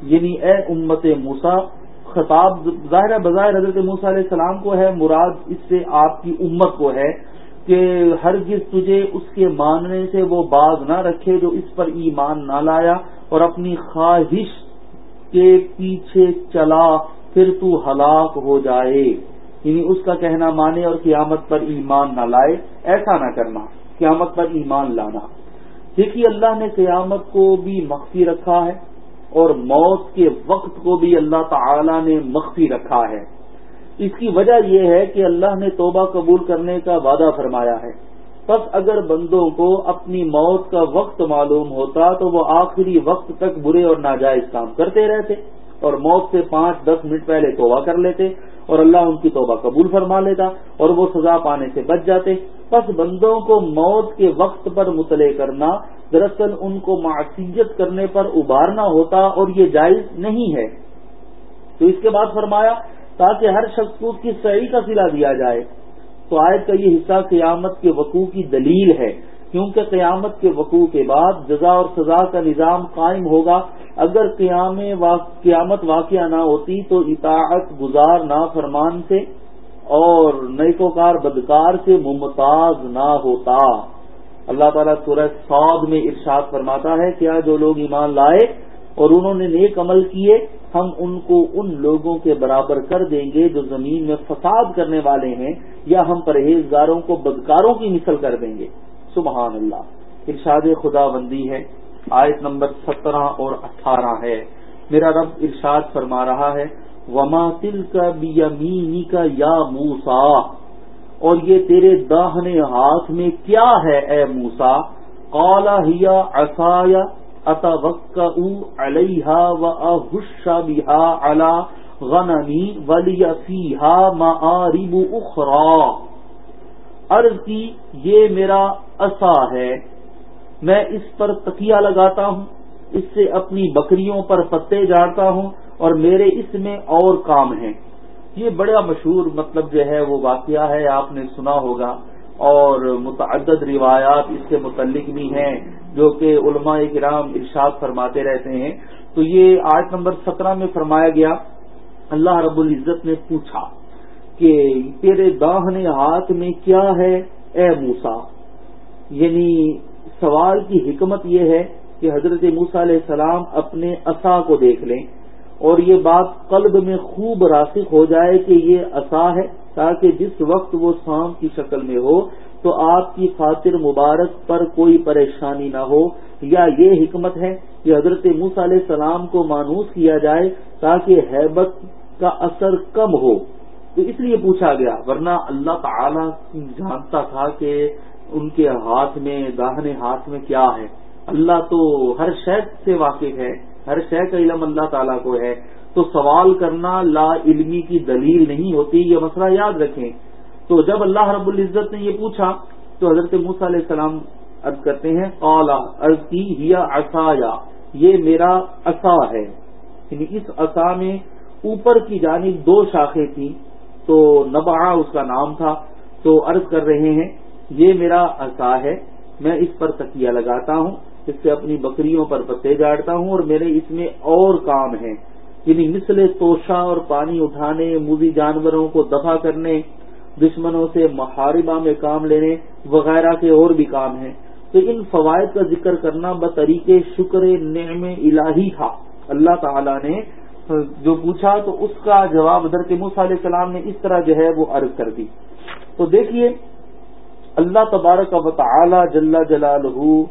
یعنی اے امت موسا خطاب ظاہر بظاہر حضرت موسا علیہ السلام کو ہے، مراد اس سے آپ کی امت کو ہے۔ کہ ہرگز تجھے اس کے ماننے سے وہ باز نہ رکھے جو اس پر ایمان نہ لایا اور اپنی خواہش کے پیچھے چلا پھر تو ہلاک ہو جائے۔ یعنی اس کا کہنا مانے اور قیامت پر ایمان نہ لائے، ایسا نہ کرنا، قیامت پر ایمان لانا۔ دیکھیے اللہ نے قیامت کو بھی مخفی رکھا ہے اور موت کے وقت کو بھی اللہ تعالی نے مخفی رکھا ہے۔ اس کی وجہ یہ ہے کہ اللہ نے توبہ قبول کرنے کا وعدہ فرمایا ہے۔ بس اگر بندوں کو اپنی موت کا وقت معلوم ہوتا تو وہ آخری وقت تک برے اور ناجائز کام کرتے رہتے اور موت سے پانچ، دس منٹ پہلے توبہ کر لیتے اور اللہ ان کی توبہ قبول فرما لیتا اور وہ سزا پانے سے بچ جاتے۔ بس بندوں کو موت کے وقت پر مطلع کرنا دراصل ان کو معصیت کرنے پر ابارنا ہوتا اور یہ جائز نہیں ہے۔ تو اس کے بعد فرمایا تاکہ ہر شخص کو اس کی صحیح کا سلا دیا جائے۔ تو آیت کا یہ حصہ قیامت کے وقوع کی دلیل ہے۔ کیونکہ قیامت کے وقوع کے بعد جزا اور سزا کا نظام قائم ہوگا۔ اگر قیام قیامت واقعہ نہ ہوتی تو اطاعت گزار نا فرمان سے اور نیکوکار بدکار سے ممتاز نہ ہوتا۔ اللہ تعالیٰ سورہ سعود میں ارشاد فرماتا ہے، کیا جو لوگ ایمان لائے اور انہوں نے نیک عمل کیے ہم ان کو ان لوگوں کے برابر کر دیں گے جو زمین میں فساد کرنے والے ہیں، یا ہم پرہیزگاروں کو بدکاروں کی مثل کر دیں گے۔ سبحان اللہ۔ ارشاد خدا بندی ہے۔ آیت نمبر سترہ اور اٹھارہ ہے۔ میرا رب ارشاد فرما رہا ہے، وما تل کا بیمینی کا یا موسا اور یہ تیرے داہنے ہاتھ میں کیا ہے اے موسا کالا ہیا اصایا علیہ و احشا بہا علا غنمی ولی فیحا معارب اخرا عرض کی، یہ میرا اصا ہے۔ میں اس پر تکیا لگاتا ہوں، اس سے اپنی بکریوں پر پتے جاڑتا ہوں اور میرے اس میں اور کام ہیں۔ یہ بڑا مشہور مطلب جو ہے، وہ واقعہ ہے، آپ نے سنا ہوگا۔ اور متعدد روایات اس سے متعلق بھی ہیں۔ جو کہ علماء کرام ارشاد فرماتے رہتے ہیں۔ تو یہ آٹھ نمبر سترہ میں فرمایا گیا، اللہ رب العزت نے پوچھا کہ تیرے داہنے ہاتھ میں کیا ہے اے موسا یعنی سوال کی حکمت یہ ہے کہ حضرت موسا علیہ السلام اپنے اصا کو دیکھ لیں۔ اور یہ بات قلب میں خوب راسخ ہو جائے کہ یہ اصا ہے تاکہ جس وقت وہ سام کی شکل میں ہو تو آپ کی خاطر مبارک پر کوئی پریشانی نہ ہو۔ یا یہ حکمت ہے کہ حضرت موس علیہ السلام کو مانوس کیا جائے تاکہ حیبت کا اثر کم ہو۔ تو اس لیے پوچھا گیا، ورنہ اللہ تعالی جانتا تھا کہ ان کے ہاتھ میں، داہنے ہاتھ میں کیا ہے۔ اللہ تو ہر شہد سے واقف ہے، ہر شے کا علم اللہ تعالیٰ کو ہے۔ تو سوال کرنا لا علمی کی دلیل نہیں ہوتی، یہ مسئلہ یاد رکھیں۔ تو جب اللہ رب العزت نے یہ پوچھا تو حضرت موس علیہ السلام عرض کرتے ہیں اولا عرض کی، ہیا اصایا یہ میرا اصا ہے۔ یعنی اس اصا میں اوپر کی جانب دو شاخیں تھیں، تو نبا اس کا نام تھا۔ تو عرض کر رہے ہیں، یہ میرا اصا ہے، میں اس پر تکیہ لگاتا ہوں، اس سے اپنی بکریوں پر پتے جاڑتا ہوں اور میرے اس میں اور کام ہیں۔ یعنی مثل توشا اور پانی اٹھانے موزی جانوروں کو دفاع کرنے دشمنوں سے محاربہ میں کام لینے وغیرہ کے اور بھی کام ہیں۔ تو ان فوائد کا ذکر کرنا بطریقے شکر نعم الہی تھا۔ اللہ تعالی نے جو پوچھا تو اس کا جواب حضرت موسیٰ علیہ السلام نے اس طرح جو ہے وہ عرض کر دی۔ تو دیکھیے، اللہ تبارک و تعالی جل جلالہ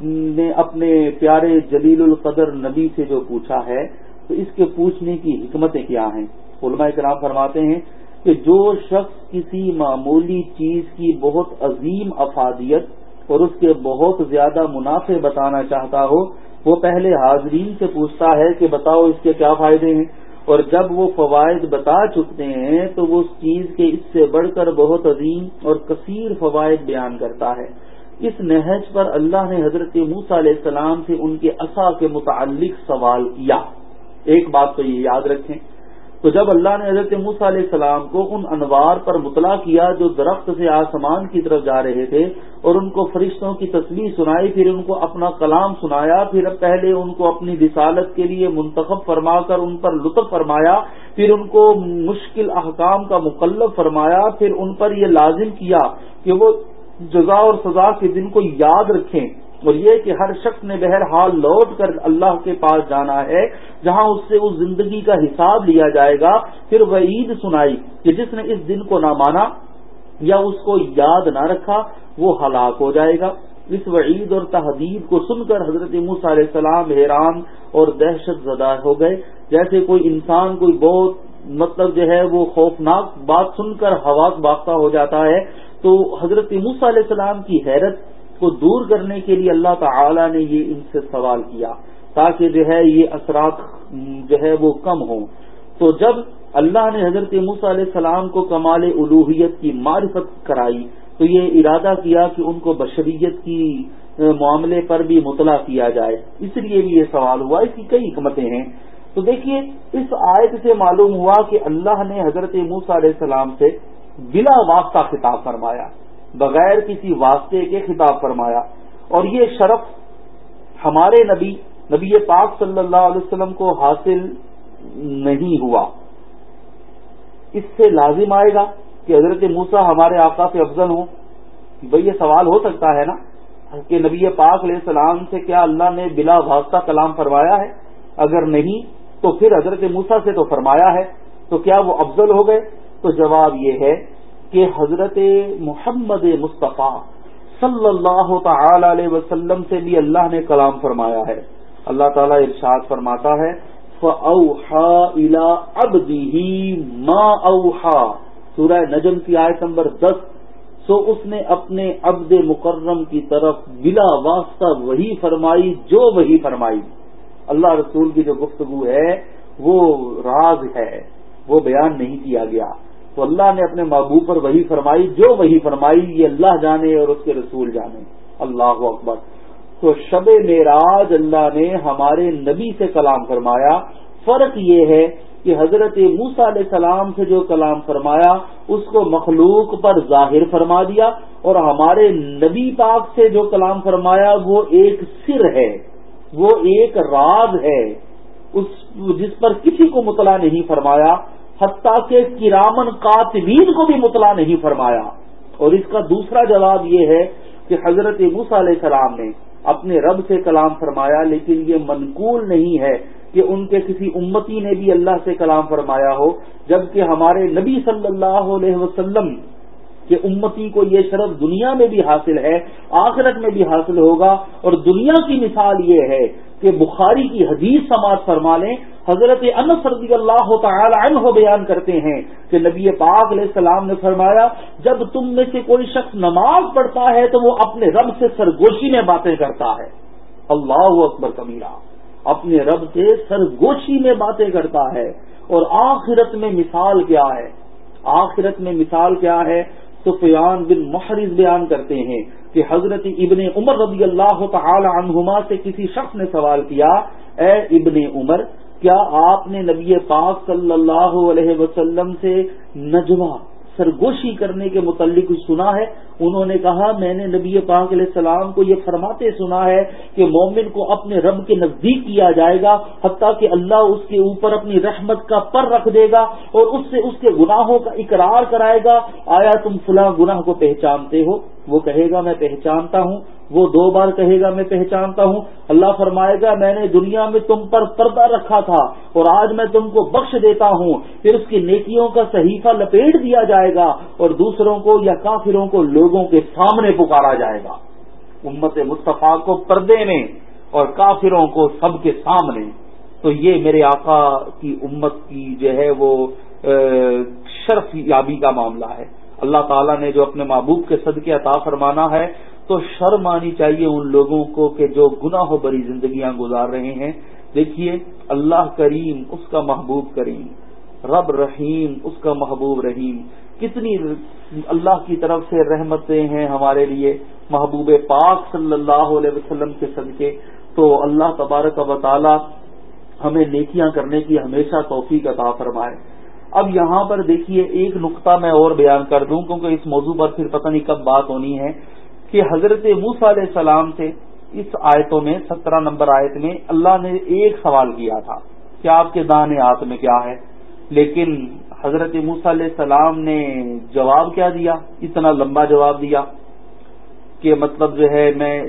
نے اپنے پیارے جلیل القدر نبی سے جو پوچھا ہے، تو اس کے پوچھنے کی حکمتیں کیا ہیں؟ علماء کرام فرماتے ہیں کہ جو شخص کسی معمولی چیز کی بہت عظیم افادیت اور اس کے بہت زیادہ منافع بتانا چاہتا ہو، وہ پہلے حاضرین سے پوچھتا ہے کہ بتاؤ اس کے کیا فائدے ہیں؟ اور جب وہ فوائد بتا چکتے ہیں تو وہ اس چیز کے اس سے بڑھ کر بہت عظیم اور کثیر فوائد بیان کرتا ہے۔ اس نہج پر اللہ نے حضرت موسا علیہ السلام سے ان کے اصا کے متعلق سوال کیا۔ ایک بات تو یہ یاد رکھیں تو جب اللہ نے حضرت موسیٰ علیہ السلام کو ان انوار پر مطلع کیا جو درخت سے آسمان کی طرف جا رہے تھے اور ان کو فرشتوں کی تصویر سنائی، پھر ان کو اپنا کلام سنایا، پھر پہلے ان کو اپنی رسالت کے لیے منتخب فرما کر ان پر لطف فرمایا، پھر ان کو مشکل احکام کا مقلب فرمایا، پھر ان پر یہ لازم کیا کہ وہ جزا اور سزا کے دن کو یاد رکھیں۔ اور یہ کہ ہر شخص نے بہرحال لوٹ کر اللہ کے پاس جانا ہے، جہاں اس سے اس زندگی کا حساب لیا جائے گا، پھر وہ عید سنائی کہ جس نے اس دن کو نہ مانا یا اس کو یاد نہ رکھا، وہ ہلاک ہو جائے گا۔ اس وعید اور تحدید کو سن کر حضرت علیہ السلام حیران اور دہشت زدہ ہو گئے۔ جیسے کوئی انسان، کوئی بہت مطلب جو ہے وہ خوفناک بات سن کر ہوا باختہ ہو جاتا ہے، تو حضرت علیہ السلام کی حیرت کو دور کرنے کے لیے اللہ تعالی نے یہ ان سے سوال کیا تاکہ جو ہے یہ اثرات جو ہے وہ کم ہوں۔ تو جب اللہ نے حضرت علیہ السلام کو کمال الوحیت کی معرفت کرائی، تو یہ ارادہ کیا کہ ان کو بشریت کی معاملے پر بھی مطلع کیا جائے۔ اس لیے بھی یہ سوال ہوا، اس کی کئی حکمتیں ہیں۔ تو دیکھیے، اس آیت سے معلوم ہوا کہ اللہ نے حضرت موسیٰ علیہ السلام سے بلا واسطہ خطاب فرمایا۔ بغیر کسی واسطے کے خطاب فرمایا اور یہ شرف ہمارے نبی نبی پاک صلی اللہ علیہ وسلم کو حاصل نہیں ہوا۔ اس سے لازم آئے گا کہ حضرت موسا ہمارے آقا سے افضل ہوں۔ بھئی یہ سوال ہو سکتا ہے نا کہ نبی پاک علیہ السلام سے کیا اللہ نے بلا واسطہ کلام فرمایا ہے؟ اگر نہیں تو پھر حضرت موسا سے تو فرمایا ہے تو کیا وہ افضل ہو گئے؟ تو جواب یہ ہے کہ حضرت محمد مصطفیٰ صلی اللہ تعالی علیہ وسلم سے بھی اللہ نے کلام فرمایا ہے۔ اللہ تعالیٰ ارشاد فرماتا ہے سورہ نجم کی آیت نمبر دس۔ سو اس نے اپنے عبد مکرم کی طرف بلا واسطہ وہی فرمائی، جو وہی فرمائی۔ اللہ رسول کی جو گفتگو ہے، وہ راز ہے، وہ بیان نہیں کیا گیا۔ تو اللہ نے اپنے محبوب پر وہی فرمائی، جو وہی فرمائی، یہ اللہ جانے اور اس کے رسول جانے۔ اللہ اکبر۔ تو شب معراج اللہ نے ہمارے نبی سے کلام فرمایا۔ فرق یہ ہے کہ حضرت موسا علیہ السلام سے جو کلام فرمایا، اس کو مخلوق پر ظاہر فرما دیا اور ہمارے نبی پاک سے جو کلام فرمایا، وہ ایک سر ہے، وہ ایک راز ہے۔ اس، جس پر کسی کو مطلع نہیں فرمایا۔ حتیٰ کہ کرامن قاتبین کو بھی مطلع نہیں فرمایا۔ اور اس کا دوسرا جواب یہ ہے کہ حضرت موسا علیہ السلام نے اپنے رب سے کلام فرمایا، لیکن یہ منقول نہیں ہے کہ ان کے کسی امتی نے بھی اللہ سے کلام فرمایا ہو، جبکہ ہمارے نبی صلی اللہ علیہ وسلم کہ امتی کو یہ شرف دنیا میں بھی حاصل ہے، آخرت میں بھی حاصل ہوگا۔ اور دنیا کی مثال یہ ہے کہ بخاری کی حدیث سماعت فرما لیں حضرت انس رضی اللہ تعالی عنہ بیان کرتے ہیں کہ نبی پاک علیہ السلام نے فرمایا، جب تم میں سے کوئی شخص نماز پڑھتا ہے تو وہ اپنے رب سے سرگوشی میں باتیں کرتا ہے۔ اللہ اکبر کبیرہ، اپنے رب سے سرگوشی میں باتیں کرتا ہے۔ اور آخرت میں مثال کیا ہے؟ آخرت میں مثال کیا ہے؟ سفیان بن محرز بیان کرتے ہیں کہ حضرت ابن عمر رضی اللہ تعالی عنہما سے کسی شخص نے سوال کیا، اے ابن عمر کیا آپ نے نبی پاک صلی اللہ علیہ وسلم سے نجوا سرگوشی کرنے کے متعلق سنا ہے؟ انہوں نے کہا، میں نے نبی پاک علیہ السلام کو یہ فرماتے سنا ہے کہ مومن کو اپنے رب کے نزدیک کیا جائے گا، حتیٰ کہ اللہ اس کے اوپر اپنی رحمت کا پر رکھ دے گا اور اس سے اس کے گناہوں کا اقرار کرائے گا۔ آیا تم فلاں گناہ کو پہچانتے ہو؟ وہ کہے گا، میں پہچانتا ہوں۔ وہ دو بار کہے گا میں پہچانتا ہوں۔ اللہ فرمائے گا، میں نے دنیا میں تم پر پردہ رکھا تھا اور آج میں تم کو بخش دیتا ہوں۔ پھر اس کی نیکیوں کا صحیفہ لپیٹ دیا جائے گا اور دوسروں کو یا کافروں کو لوگوں کے سامنے پکارا جائے گا۔ امت مصطفیٰ کو پردے میں اور کافروں کو سب کے سامنے۔ تو یہ میرے آقا کی امت کی جو ہے وہ شرف یابی کا معاملہ ہے۔ اللہ تعالیٰ نے جو اپنے محبوب کے صدقے عطا فرمانا ہے تو شرم آنی چاہیے ان لوگوں کو کہ جو گناہ و بری زندگیاں گزار رہے ہیں۔ دیکھیے، اللہ کریم اس کا محبوب کریم رب رحیم اس کا محبوب رحیم کتنی اللہ کی طرف سے رحمتیں ہیں ہمارے لیے، محبوب پاک صلی اللہ علیہ وسلم کے صدقے۔ تو اللہ تبارک و تعالی ہمیں نیکیاں کرنے کی ہمیشہ توفیق عطا فرمائے۔ اب یہاں پر دیکھیے، ایک نقطہ میں اور بیان کر دوں، کیونکہ اس موضوع پر پھر پتہ نہیں کب بات ہونی ہے۔ کہ حضرت موسا علیہ السلام سے اس آیتوں میں، سترہ نمبر آیت میں اللہ نے ایک سوال کیا تھا کہ آپ کے دان ہاتھ میں کیا ہے؟ لیکن حضرت موسا علیہ السلام نے جواب کیا دیا، اتنا لمبا جواب دیا کہ مطلب جو ہے میں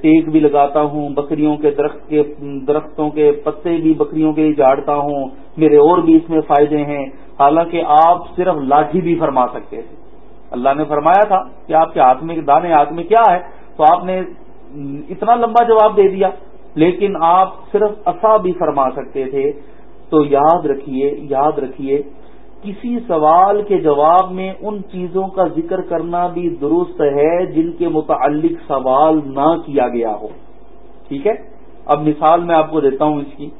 ٹیک بھی لگاتا ہوں، بکریوں کے درخت کے، درختوں کے پتے بھی بکریوں کے جاڑتا ہوں، میرے اور بھی اس میں فائدے ہیں۔ حالانکہ آپ صرف لاٹھی بھی فرما سکتے تھے۔ اللہ نے فرمایا تھا کہ آپ کے ہاتھ میں دانے، ہاتھ میں کیا ہے؟ تو آپ نے اتنا لمبا جواب دے دیا۔ لیکن آپ صرف اصا بھی فرما سکتے تھے۔ تو یاد رکھیے یاد رکھیے، کسی سوال کے جواب میں ان چیزوں کا ذکر کرنا بھی درست ہے جن کے متعلق سوال نہ کیا گیا ہو۔ ٹھیک ہے؟ اب مثال میں آپ کو دیتا ہوں اس کی۔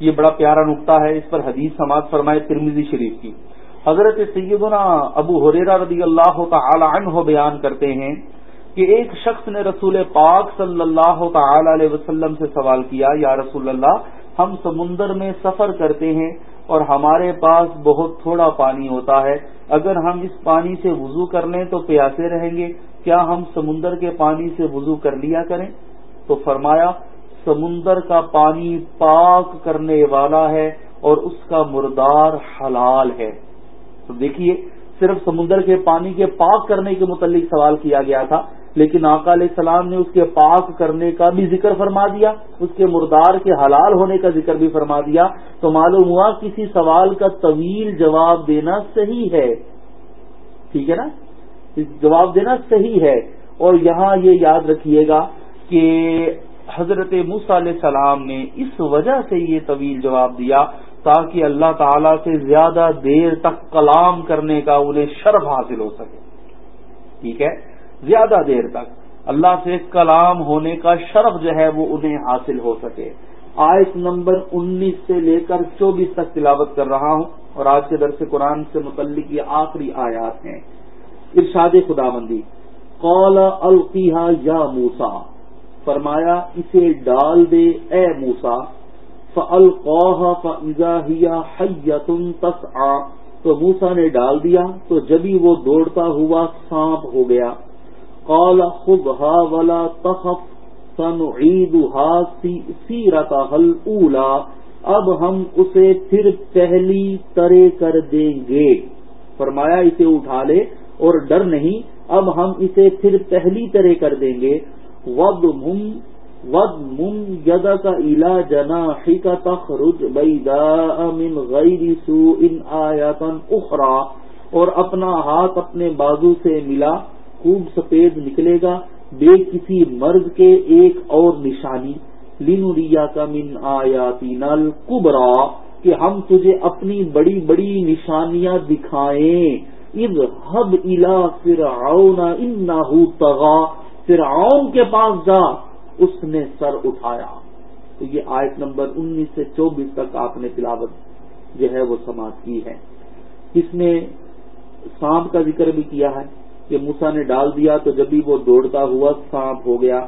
یہ بڑا پیارا نقطہ ہے، اس پر حدیث سماج فرمائے ترمیزی شریف کی۔ حضرت سیدنا ابو حریرا رضی اللہ تعالی عنہ بیان کرتے ہیں کہ ایک شخص نے رسول پاک صلی اللہ تعالی علیہ وسلم سے سوال کیا، یا رسول اللہ، ہم سمندر میں سفر کرتے ہیں اور ہمارے پاس بہت تھوڑا پانی ہوتا ہے، اگر ہم اس پانی سے وضو کر لیں تو پیاسے رہیں گے، کیا ہم سمندر کے پانی سے وضو کر لیا کریں؟ تو فرمایا، سمندر کا پانی پاک کرنے والا ہے اور اس کا مردار حلال ہے۔ تو دیکھیے، صرف سمندر کے پانی کے پاک کرنے کے متعلق سوال کیا گیا تھا، لیکن آقا علیہ السلام نے اس کے پاک کرنے کا بھی ذکر فرما دیا، اس کے مردار کے حلال ہونے کا ذکر بھی فرما دیا۔ تو معلوم ہوا کسی سوال کا طویل جواب دینا صحیح ہے۔ ٹھیک ہے نا؟ جواب دینا صحیح ہے۔ اور یہاں یہ یاد رکھیے گا کہ حضرت موس علیہ السلام نے اس وجہ سے یہ طویل جواب دیا تاکہ اللہ تعالی سے زیادہ دیر تک کلام کرنے کا انہیں شرف حاصل ہو سکے۔ ٹھیک ہے؟ زیادہ دیر تک۔ اللہ سے کلام ہونے کا شرف جو ہے وہ انہیں حاصل ہو سکے۔ آیت نمبر انیس سے لے کر چوبیس تک تلاوت کر رہا ہوں اور آج کے درس قرآن سے متعلق یہ آخری آیات ہیں۔ ارشاد خدا بندی قول القیحا یا موسا فرمایا، اسے ڈال دے، اے موسا فلقوہ فضا حیتن تس تو موسا نے ڈال دیا تو جبھی وہ دوڑتا ہوا سانپ ہو گیا۔ قال خذها ولا تخف سنعيدها سيرتها الاولى اب ہم اسے پھر پہلی طرح کر دیں گے۔ فرمایا اسے اٹھا لے اور ڈر نہیں، اب ہم اسے پھر پہلی طرح کر دیں گے۔ ود مم ود مم ید کا الا جنا کا تخرج من غیر ان آیاتن اخرا اور اپنا ہاتھ اپنے بازو سے ملا، خوب سفید نکلے گا، بے کسی مرض کے ایک اور نشانی۔ لینوریا کا من آیاتی نل کبرا کہ ہم تجھے اپنی بڑی بڑی نشانیاں دکھائیں۔ اب حب الا فرعون انہو تغا فرعون کے پاس جا۔ اس نے سر اٹھایا۔ تو یہ آیت نمبر انیس سے چوبیس تک آپ نے تلاوت جو ہے وہ سماعت کی ہے۔ اس میں سانپ کا ذکر بھی کیا ہے کہ موسا نے ڈال دیا تو جب بھی وہ دوڑتا ہوا سانپ ہو گیا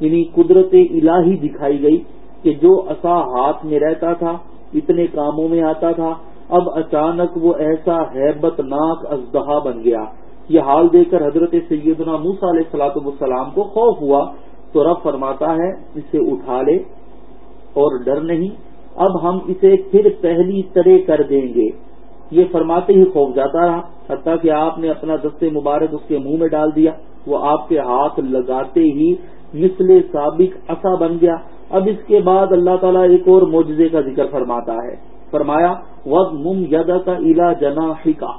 یعنی قدرت الہی دکھائی گئی کہ جو اصا ہاتھ میں رہتا تھا، اتنے کاموں میں آتا تھا، اب اچانک وہ ایسا ہیبت ناک ازدہا بن گیا۔ یہ حال دیکھ کر حضرت سیدنا موسا علیہ سلاۃ والسلام کو خوف ہوا تو رب فرماتا ہے، اسے اٹھا لے اور ڈر نہیں، اب ہم اسے پھر پہلی طرح کر دیں گے۔ یہ فرماتے ہی خوف جاتا رہا، حتیٰ کہ آپ نے اپنا دستے مبارک اس کے منہ میں ڈال دیا، وہ آپ کے ہاتھ لگاتے ہی مثل سابق اصا بن گیا۔ اب اس کے بعد اللہ تعالیٰ ایک اور معجزے کا ذکر فرماتا ہے۔ فرمایا ود مم یدا کا الا جنا کا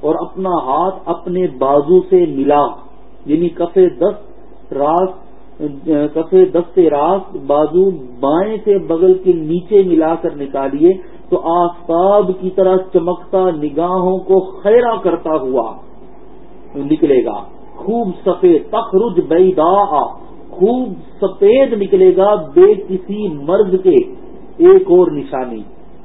اور اپنا ہاتھ اپنے بازو سے ملا یعنی کفے دس راس کفے دستے راست بازو بائیں سے بغل کے نیچے ملا کر نکالیے تو آفتاب کی طرح چمکتا نگاہوں کو خیرا کرتا ہوا نکلے گا۔ خوب سفید تخرج بیدا خوب سفید نکلے گا بے کسی مرض کے۔ ایک اور نشانی۔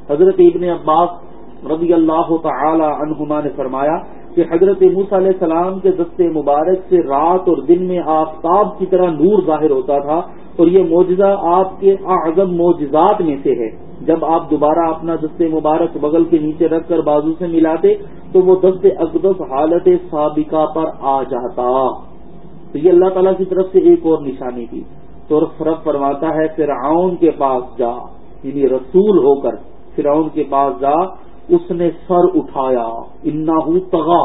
حضرت ابن عباس رضی اللہ تعالی عنہما نے فرمایا کہ حضرت موس علیہ السلام کے دستے مبارک سے رات اور دن میں آفتاب کی طرح نور ظاہر ہوتا تھا اور یہ معجزہ آپ کے اعظم معجزات میں سے ہے۔ جب آپ دوبارہ اپنا دستے مبارک بغل کے نیچے رکھ کر بازو سے ملاتے تو وہ دست اقدس حالت سابقہ پر آ جاتا۔ تو یہ اللہ تعالیٰ کی طرف سے ایک اور نشانی تھی۔ تو فرق فرماتا ہے، فرعون کے پاس جا یعنی رسول ہو کر فرعون کے پاس جا اس نے سر اٹھایا انا تغا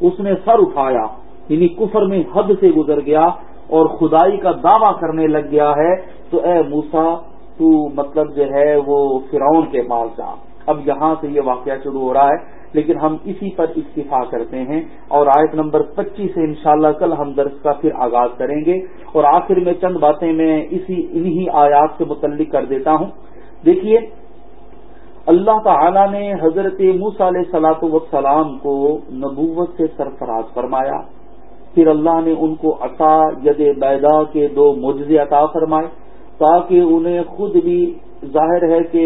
اس نے سر اٹھایا یعنی کفر میں حد سے گزر گیا اور خدائی کا دعویٰ کرنے لگ گیا ہے، تو اے موسا تو مطلب جو ہے وہ فرعون کے پاس جا۔ اب یہاں سے یہ واقعہ شروع ہو رہا ہے، لیکن ہم اسی پر اکتفا کرتے ہیں اور آیت نمبر پچیس سے انشاءاللہ کل ہم درس کا پھر آغاز کریں گے۔ اور آخر میں چند باتیں میں اسی انہی آیات سے متعلق کر دیتا ہوں۔ دیکھیے اللہ تعالی نے حضرت موس علیہ سلاط وسلام کو نبوت سے سرفراز فرمایا۔ پھر اللہ نے ان کو عطا ید بیدا کے دو مجزے عطا فرمائے تاکہ انہیں خود بھی ظاہر ہے کہ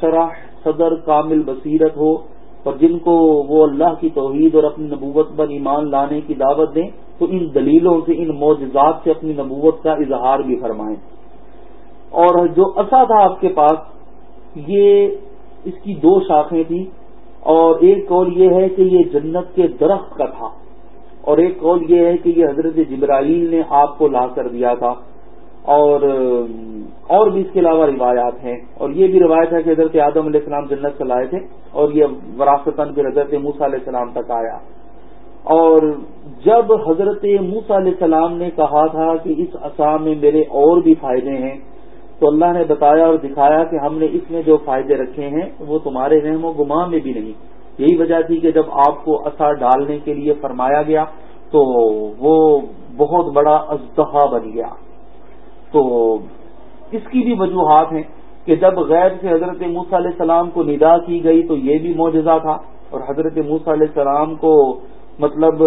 شرح صدر کامل بصیرت ہو اور جن کو وہ اللہ کی توحید اور اپنی نبوت پر ایمان لانے کی دعوت دیں تو ان دلیلوں سے، ان معجزات سے اپنی نبوت کا اظہار بھی فرمائیں۔ اور جو اصا تھا آپ کے پاس، یہ اس کی دو شاخیں تھیں اور ایک قول یہ ہے کہ یہ جنت کے درخت کا تھا اور ایک قول یہ ہے کہ یہ حضرت جبرائیل نے آپ کو لا کر دیا تھا اور اور بھی اس کے علاوہ روایات ہیں اور یہ بھی روایت ہے کہ حضرت آدم علیہ السلام جنت سے لائے تھے اور یہ وراثتاً پھر حضرت موسا علیہ السلام تک آیا اور جب حضرت موسا علیہ السلام نے کہا تھا کہ اس اسام میں میرے اور بھی فائدے ہیں تو اللہ نے بتایا اور دکھایا کہ ہم نے اس میں جو فائدے رکھے ہیں، وہ تمہارے رحم و گما میں بھی نہیں۔ یہی وجہ تھی کہ جب آپ کو اثر ڈالنے کے لیے فرمایا گیا، تو وہ بہت بڑا ازدہا بن گیا۔ تو اس کی بھی وجوہات ہیں کہ جب غیر سے حضرت موسیٰ علیہ السلام کو ندا کی گئی، تو یہ بھی معجزہ تھا۔ اور حضرت موسیٰ علیہ السلام کو مطلب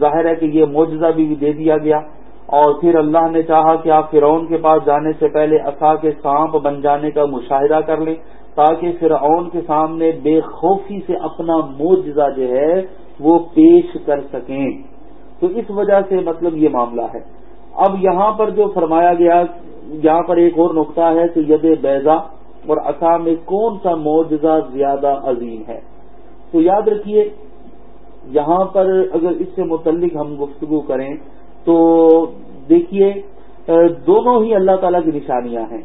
ظاہر ہے کہ یہ معجزہ بھی دے دیا گیا۔ اور پھر اللہ نے چاہا کہ آپ فرعون کے پاس جانے سے پہلے اصا کے سانپ بن جانے کا مشاہدہ کر لیں، تاکہ فرعون کے سامنے بے خوفی سے اپنا معجزہ جو ہے وہ پیش کر سکیں۔ تو اس وجہ سے مطلب یہ معاملہ ہے۔ اب یہاں پر جو فرمایا گیا، یہاں پر ایک اور نقطہ ہے کہ ید بیضا اور اصا میں کون سا معجزہ زیادہ عظیم ہے۔ تو یاد رکھیے، یہاں پر اگر اس سے متعلق ہم گفتگو کریں تو دیکھیے دونوں ہی اللہ تعالی کی نشانیاں ہیں۔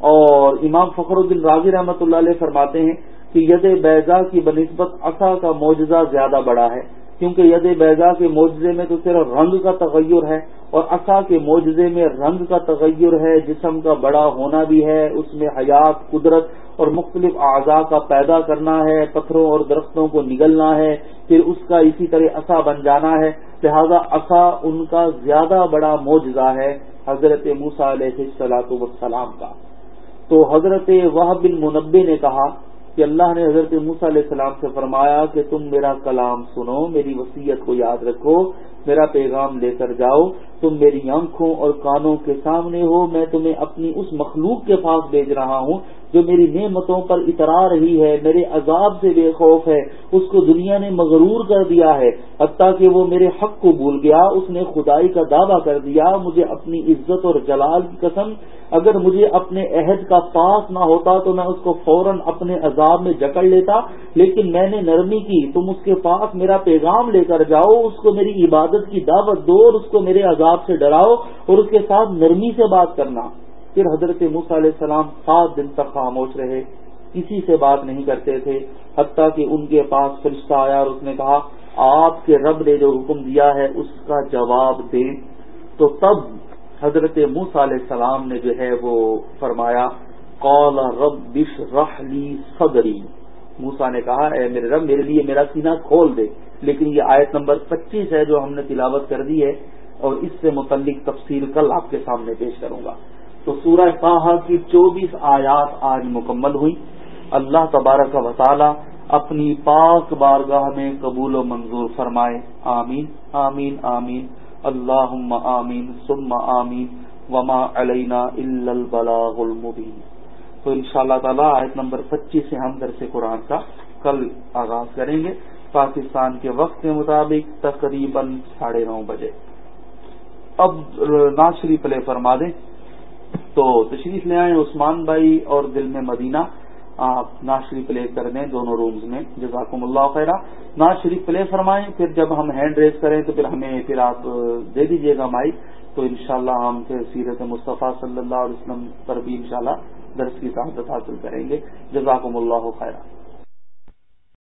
اور امام فخر الدین راضی رحمۃ اللہ علیہ فرماتے ہیں کہ ید بیضا کی بنسبت اصا کا معجزہ زیادہ بڑا ہے۔ کیونکہ ید بیضا کے معجزے میں تو صرف رنگ کا تغیر ہے اور اصا کے معجزے میں رنگ کا تغیر ہے، جسم کا بڑا ہونا بھی ہے، اس میں حیات، قدرت اور مختلف اعضاء کا پیدا کرنا ہے، پتھروں اور درختوں کو نگلنا ہے، پھر اس کا اسی طرح اصا بن جانا ہے۔ لہذا اصا ان کا زیادہ بڑا معجزہ ہے، حضرت موسا علیہ السلاۃ وسلام کا۔ تو حضرت وہ بن منبے نے کہا کہ اللہ نے حضرت موسیٰ علیہ السلام سے فرمایا کہ تم میرا کلام سنو، میری وصیت کو یاد رکھو، میرا پیغام لے کر جاؤ تم میری آنکھوں اور کانوں کے سامنے ہو، میں تمہیں اپنی اس مخلوق کے پاس بھیج رہا ہوں جو میری نعمتوں پر اترا رہی ہے، میرے عذاب سے بے خوف ہے، اس کو دنیا نے مغرور کر دیا ہے، حتیٰ کہ وہ میرے حق کو بھول گیا، اس نے خدائی کا دعویٰ کر دیا، مجھے اپنی عزت اور جلال کی قسم، اگر مجھے اپنے عہد کا پاس نہ ہوتا تو میں اس کو فوراً اپنے عذاب میں جکڑ لیتا، لیکن میں نے نرمی کی، تم اس کے پاس میرا پیغام لے کر جاؤ، اس کو میری عبادت کی دعوت دو، اور اس کو میرے عذاب سے ڈراؤ اور اس کے ساتھ نرمی سے بات کرنا۔ پھر حضرت موسیٰ علیہ السلام سات دن تک خاموش رہے، کسی سے بات نہیں کرتے تھے، حتیٰ کہ ان کے پاس فرشتہ آیا اور اس نے کہا، آپ کے رب نے جو حکم دیا ہے اس کا جواب دیں۔ تو تب حضرت موسا علیہ السلام نے جو ہے وہ فرمایا، قال رب بش رحلی صدری۔ موسا نے کہا، اے میرے رب، میرے لیے میرا سینہ کھول دے۔ لیکن یہ آیت نمبر پچیس ہے جو ہم نے تلاوت کر دی ہے۔ اور اس سے متعلق تفصیل کل آپ کے سامنے پیش کروں گا۔ تو سورہ کہا کی چوبیس آیات آج مکمل ہوئی۔ اللہ تبارک و تعالی اپنی پاک بارگاہ میں قبول و منظور فرمائے۔ آمین آمین آمین۔ اللہ آمین، ثم آمین۔ وما علینا البلاغ المبین۔ تو ان شاء اللہ تعالیٰ آیت نمبر پچیس سے ہم درس قرآن کا کل آغاز کریں گے۔ پاکستان کے وقت کے مطابق تقریباً ساڑھے نو بجے۔ اب ناشری پلے فرما دیں۔ تو تشریف لے آئیں عثمان بھائی اور دل میں مدینہ۔ آپ ناز شریف پلے کر دیں دونوں رومز میں۔ جزاکم اللہ خیرہ۔ ناز شریف پلے فرمائیں، پھر جب ہم ہینڈ ریز کریں تو پھر ہمیں، پھر آپ دے دیجیے گا مائک۔ تو انشاءاللہ ہم پھر سیرت مصطفیٰ صلی اللہ علیہ وسلم پر بھی انشاءاللہ درس کی تعداد حاصل کریں گے۔ جزاکم اللہ خیرہ۔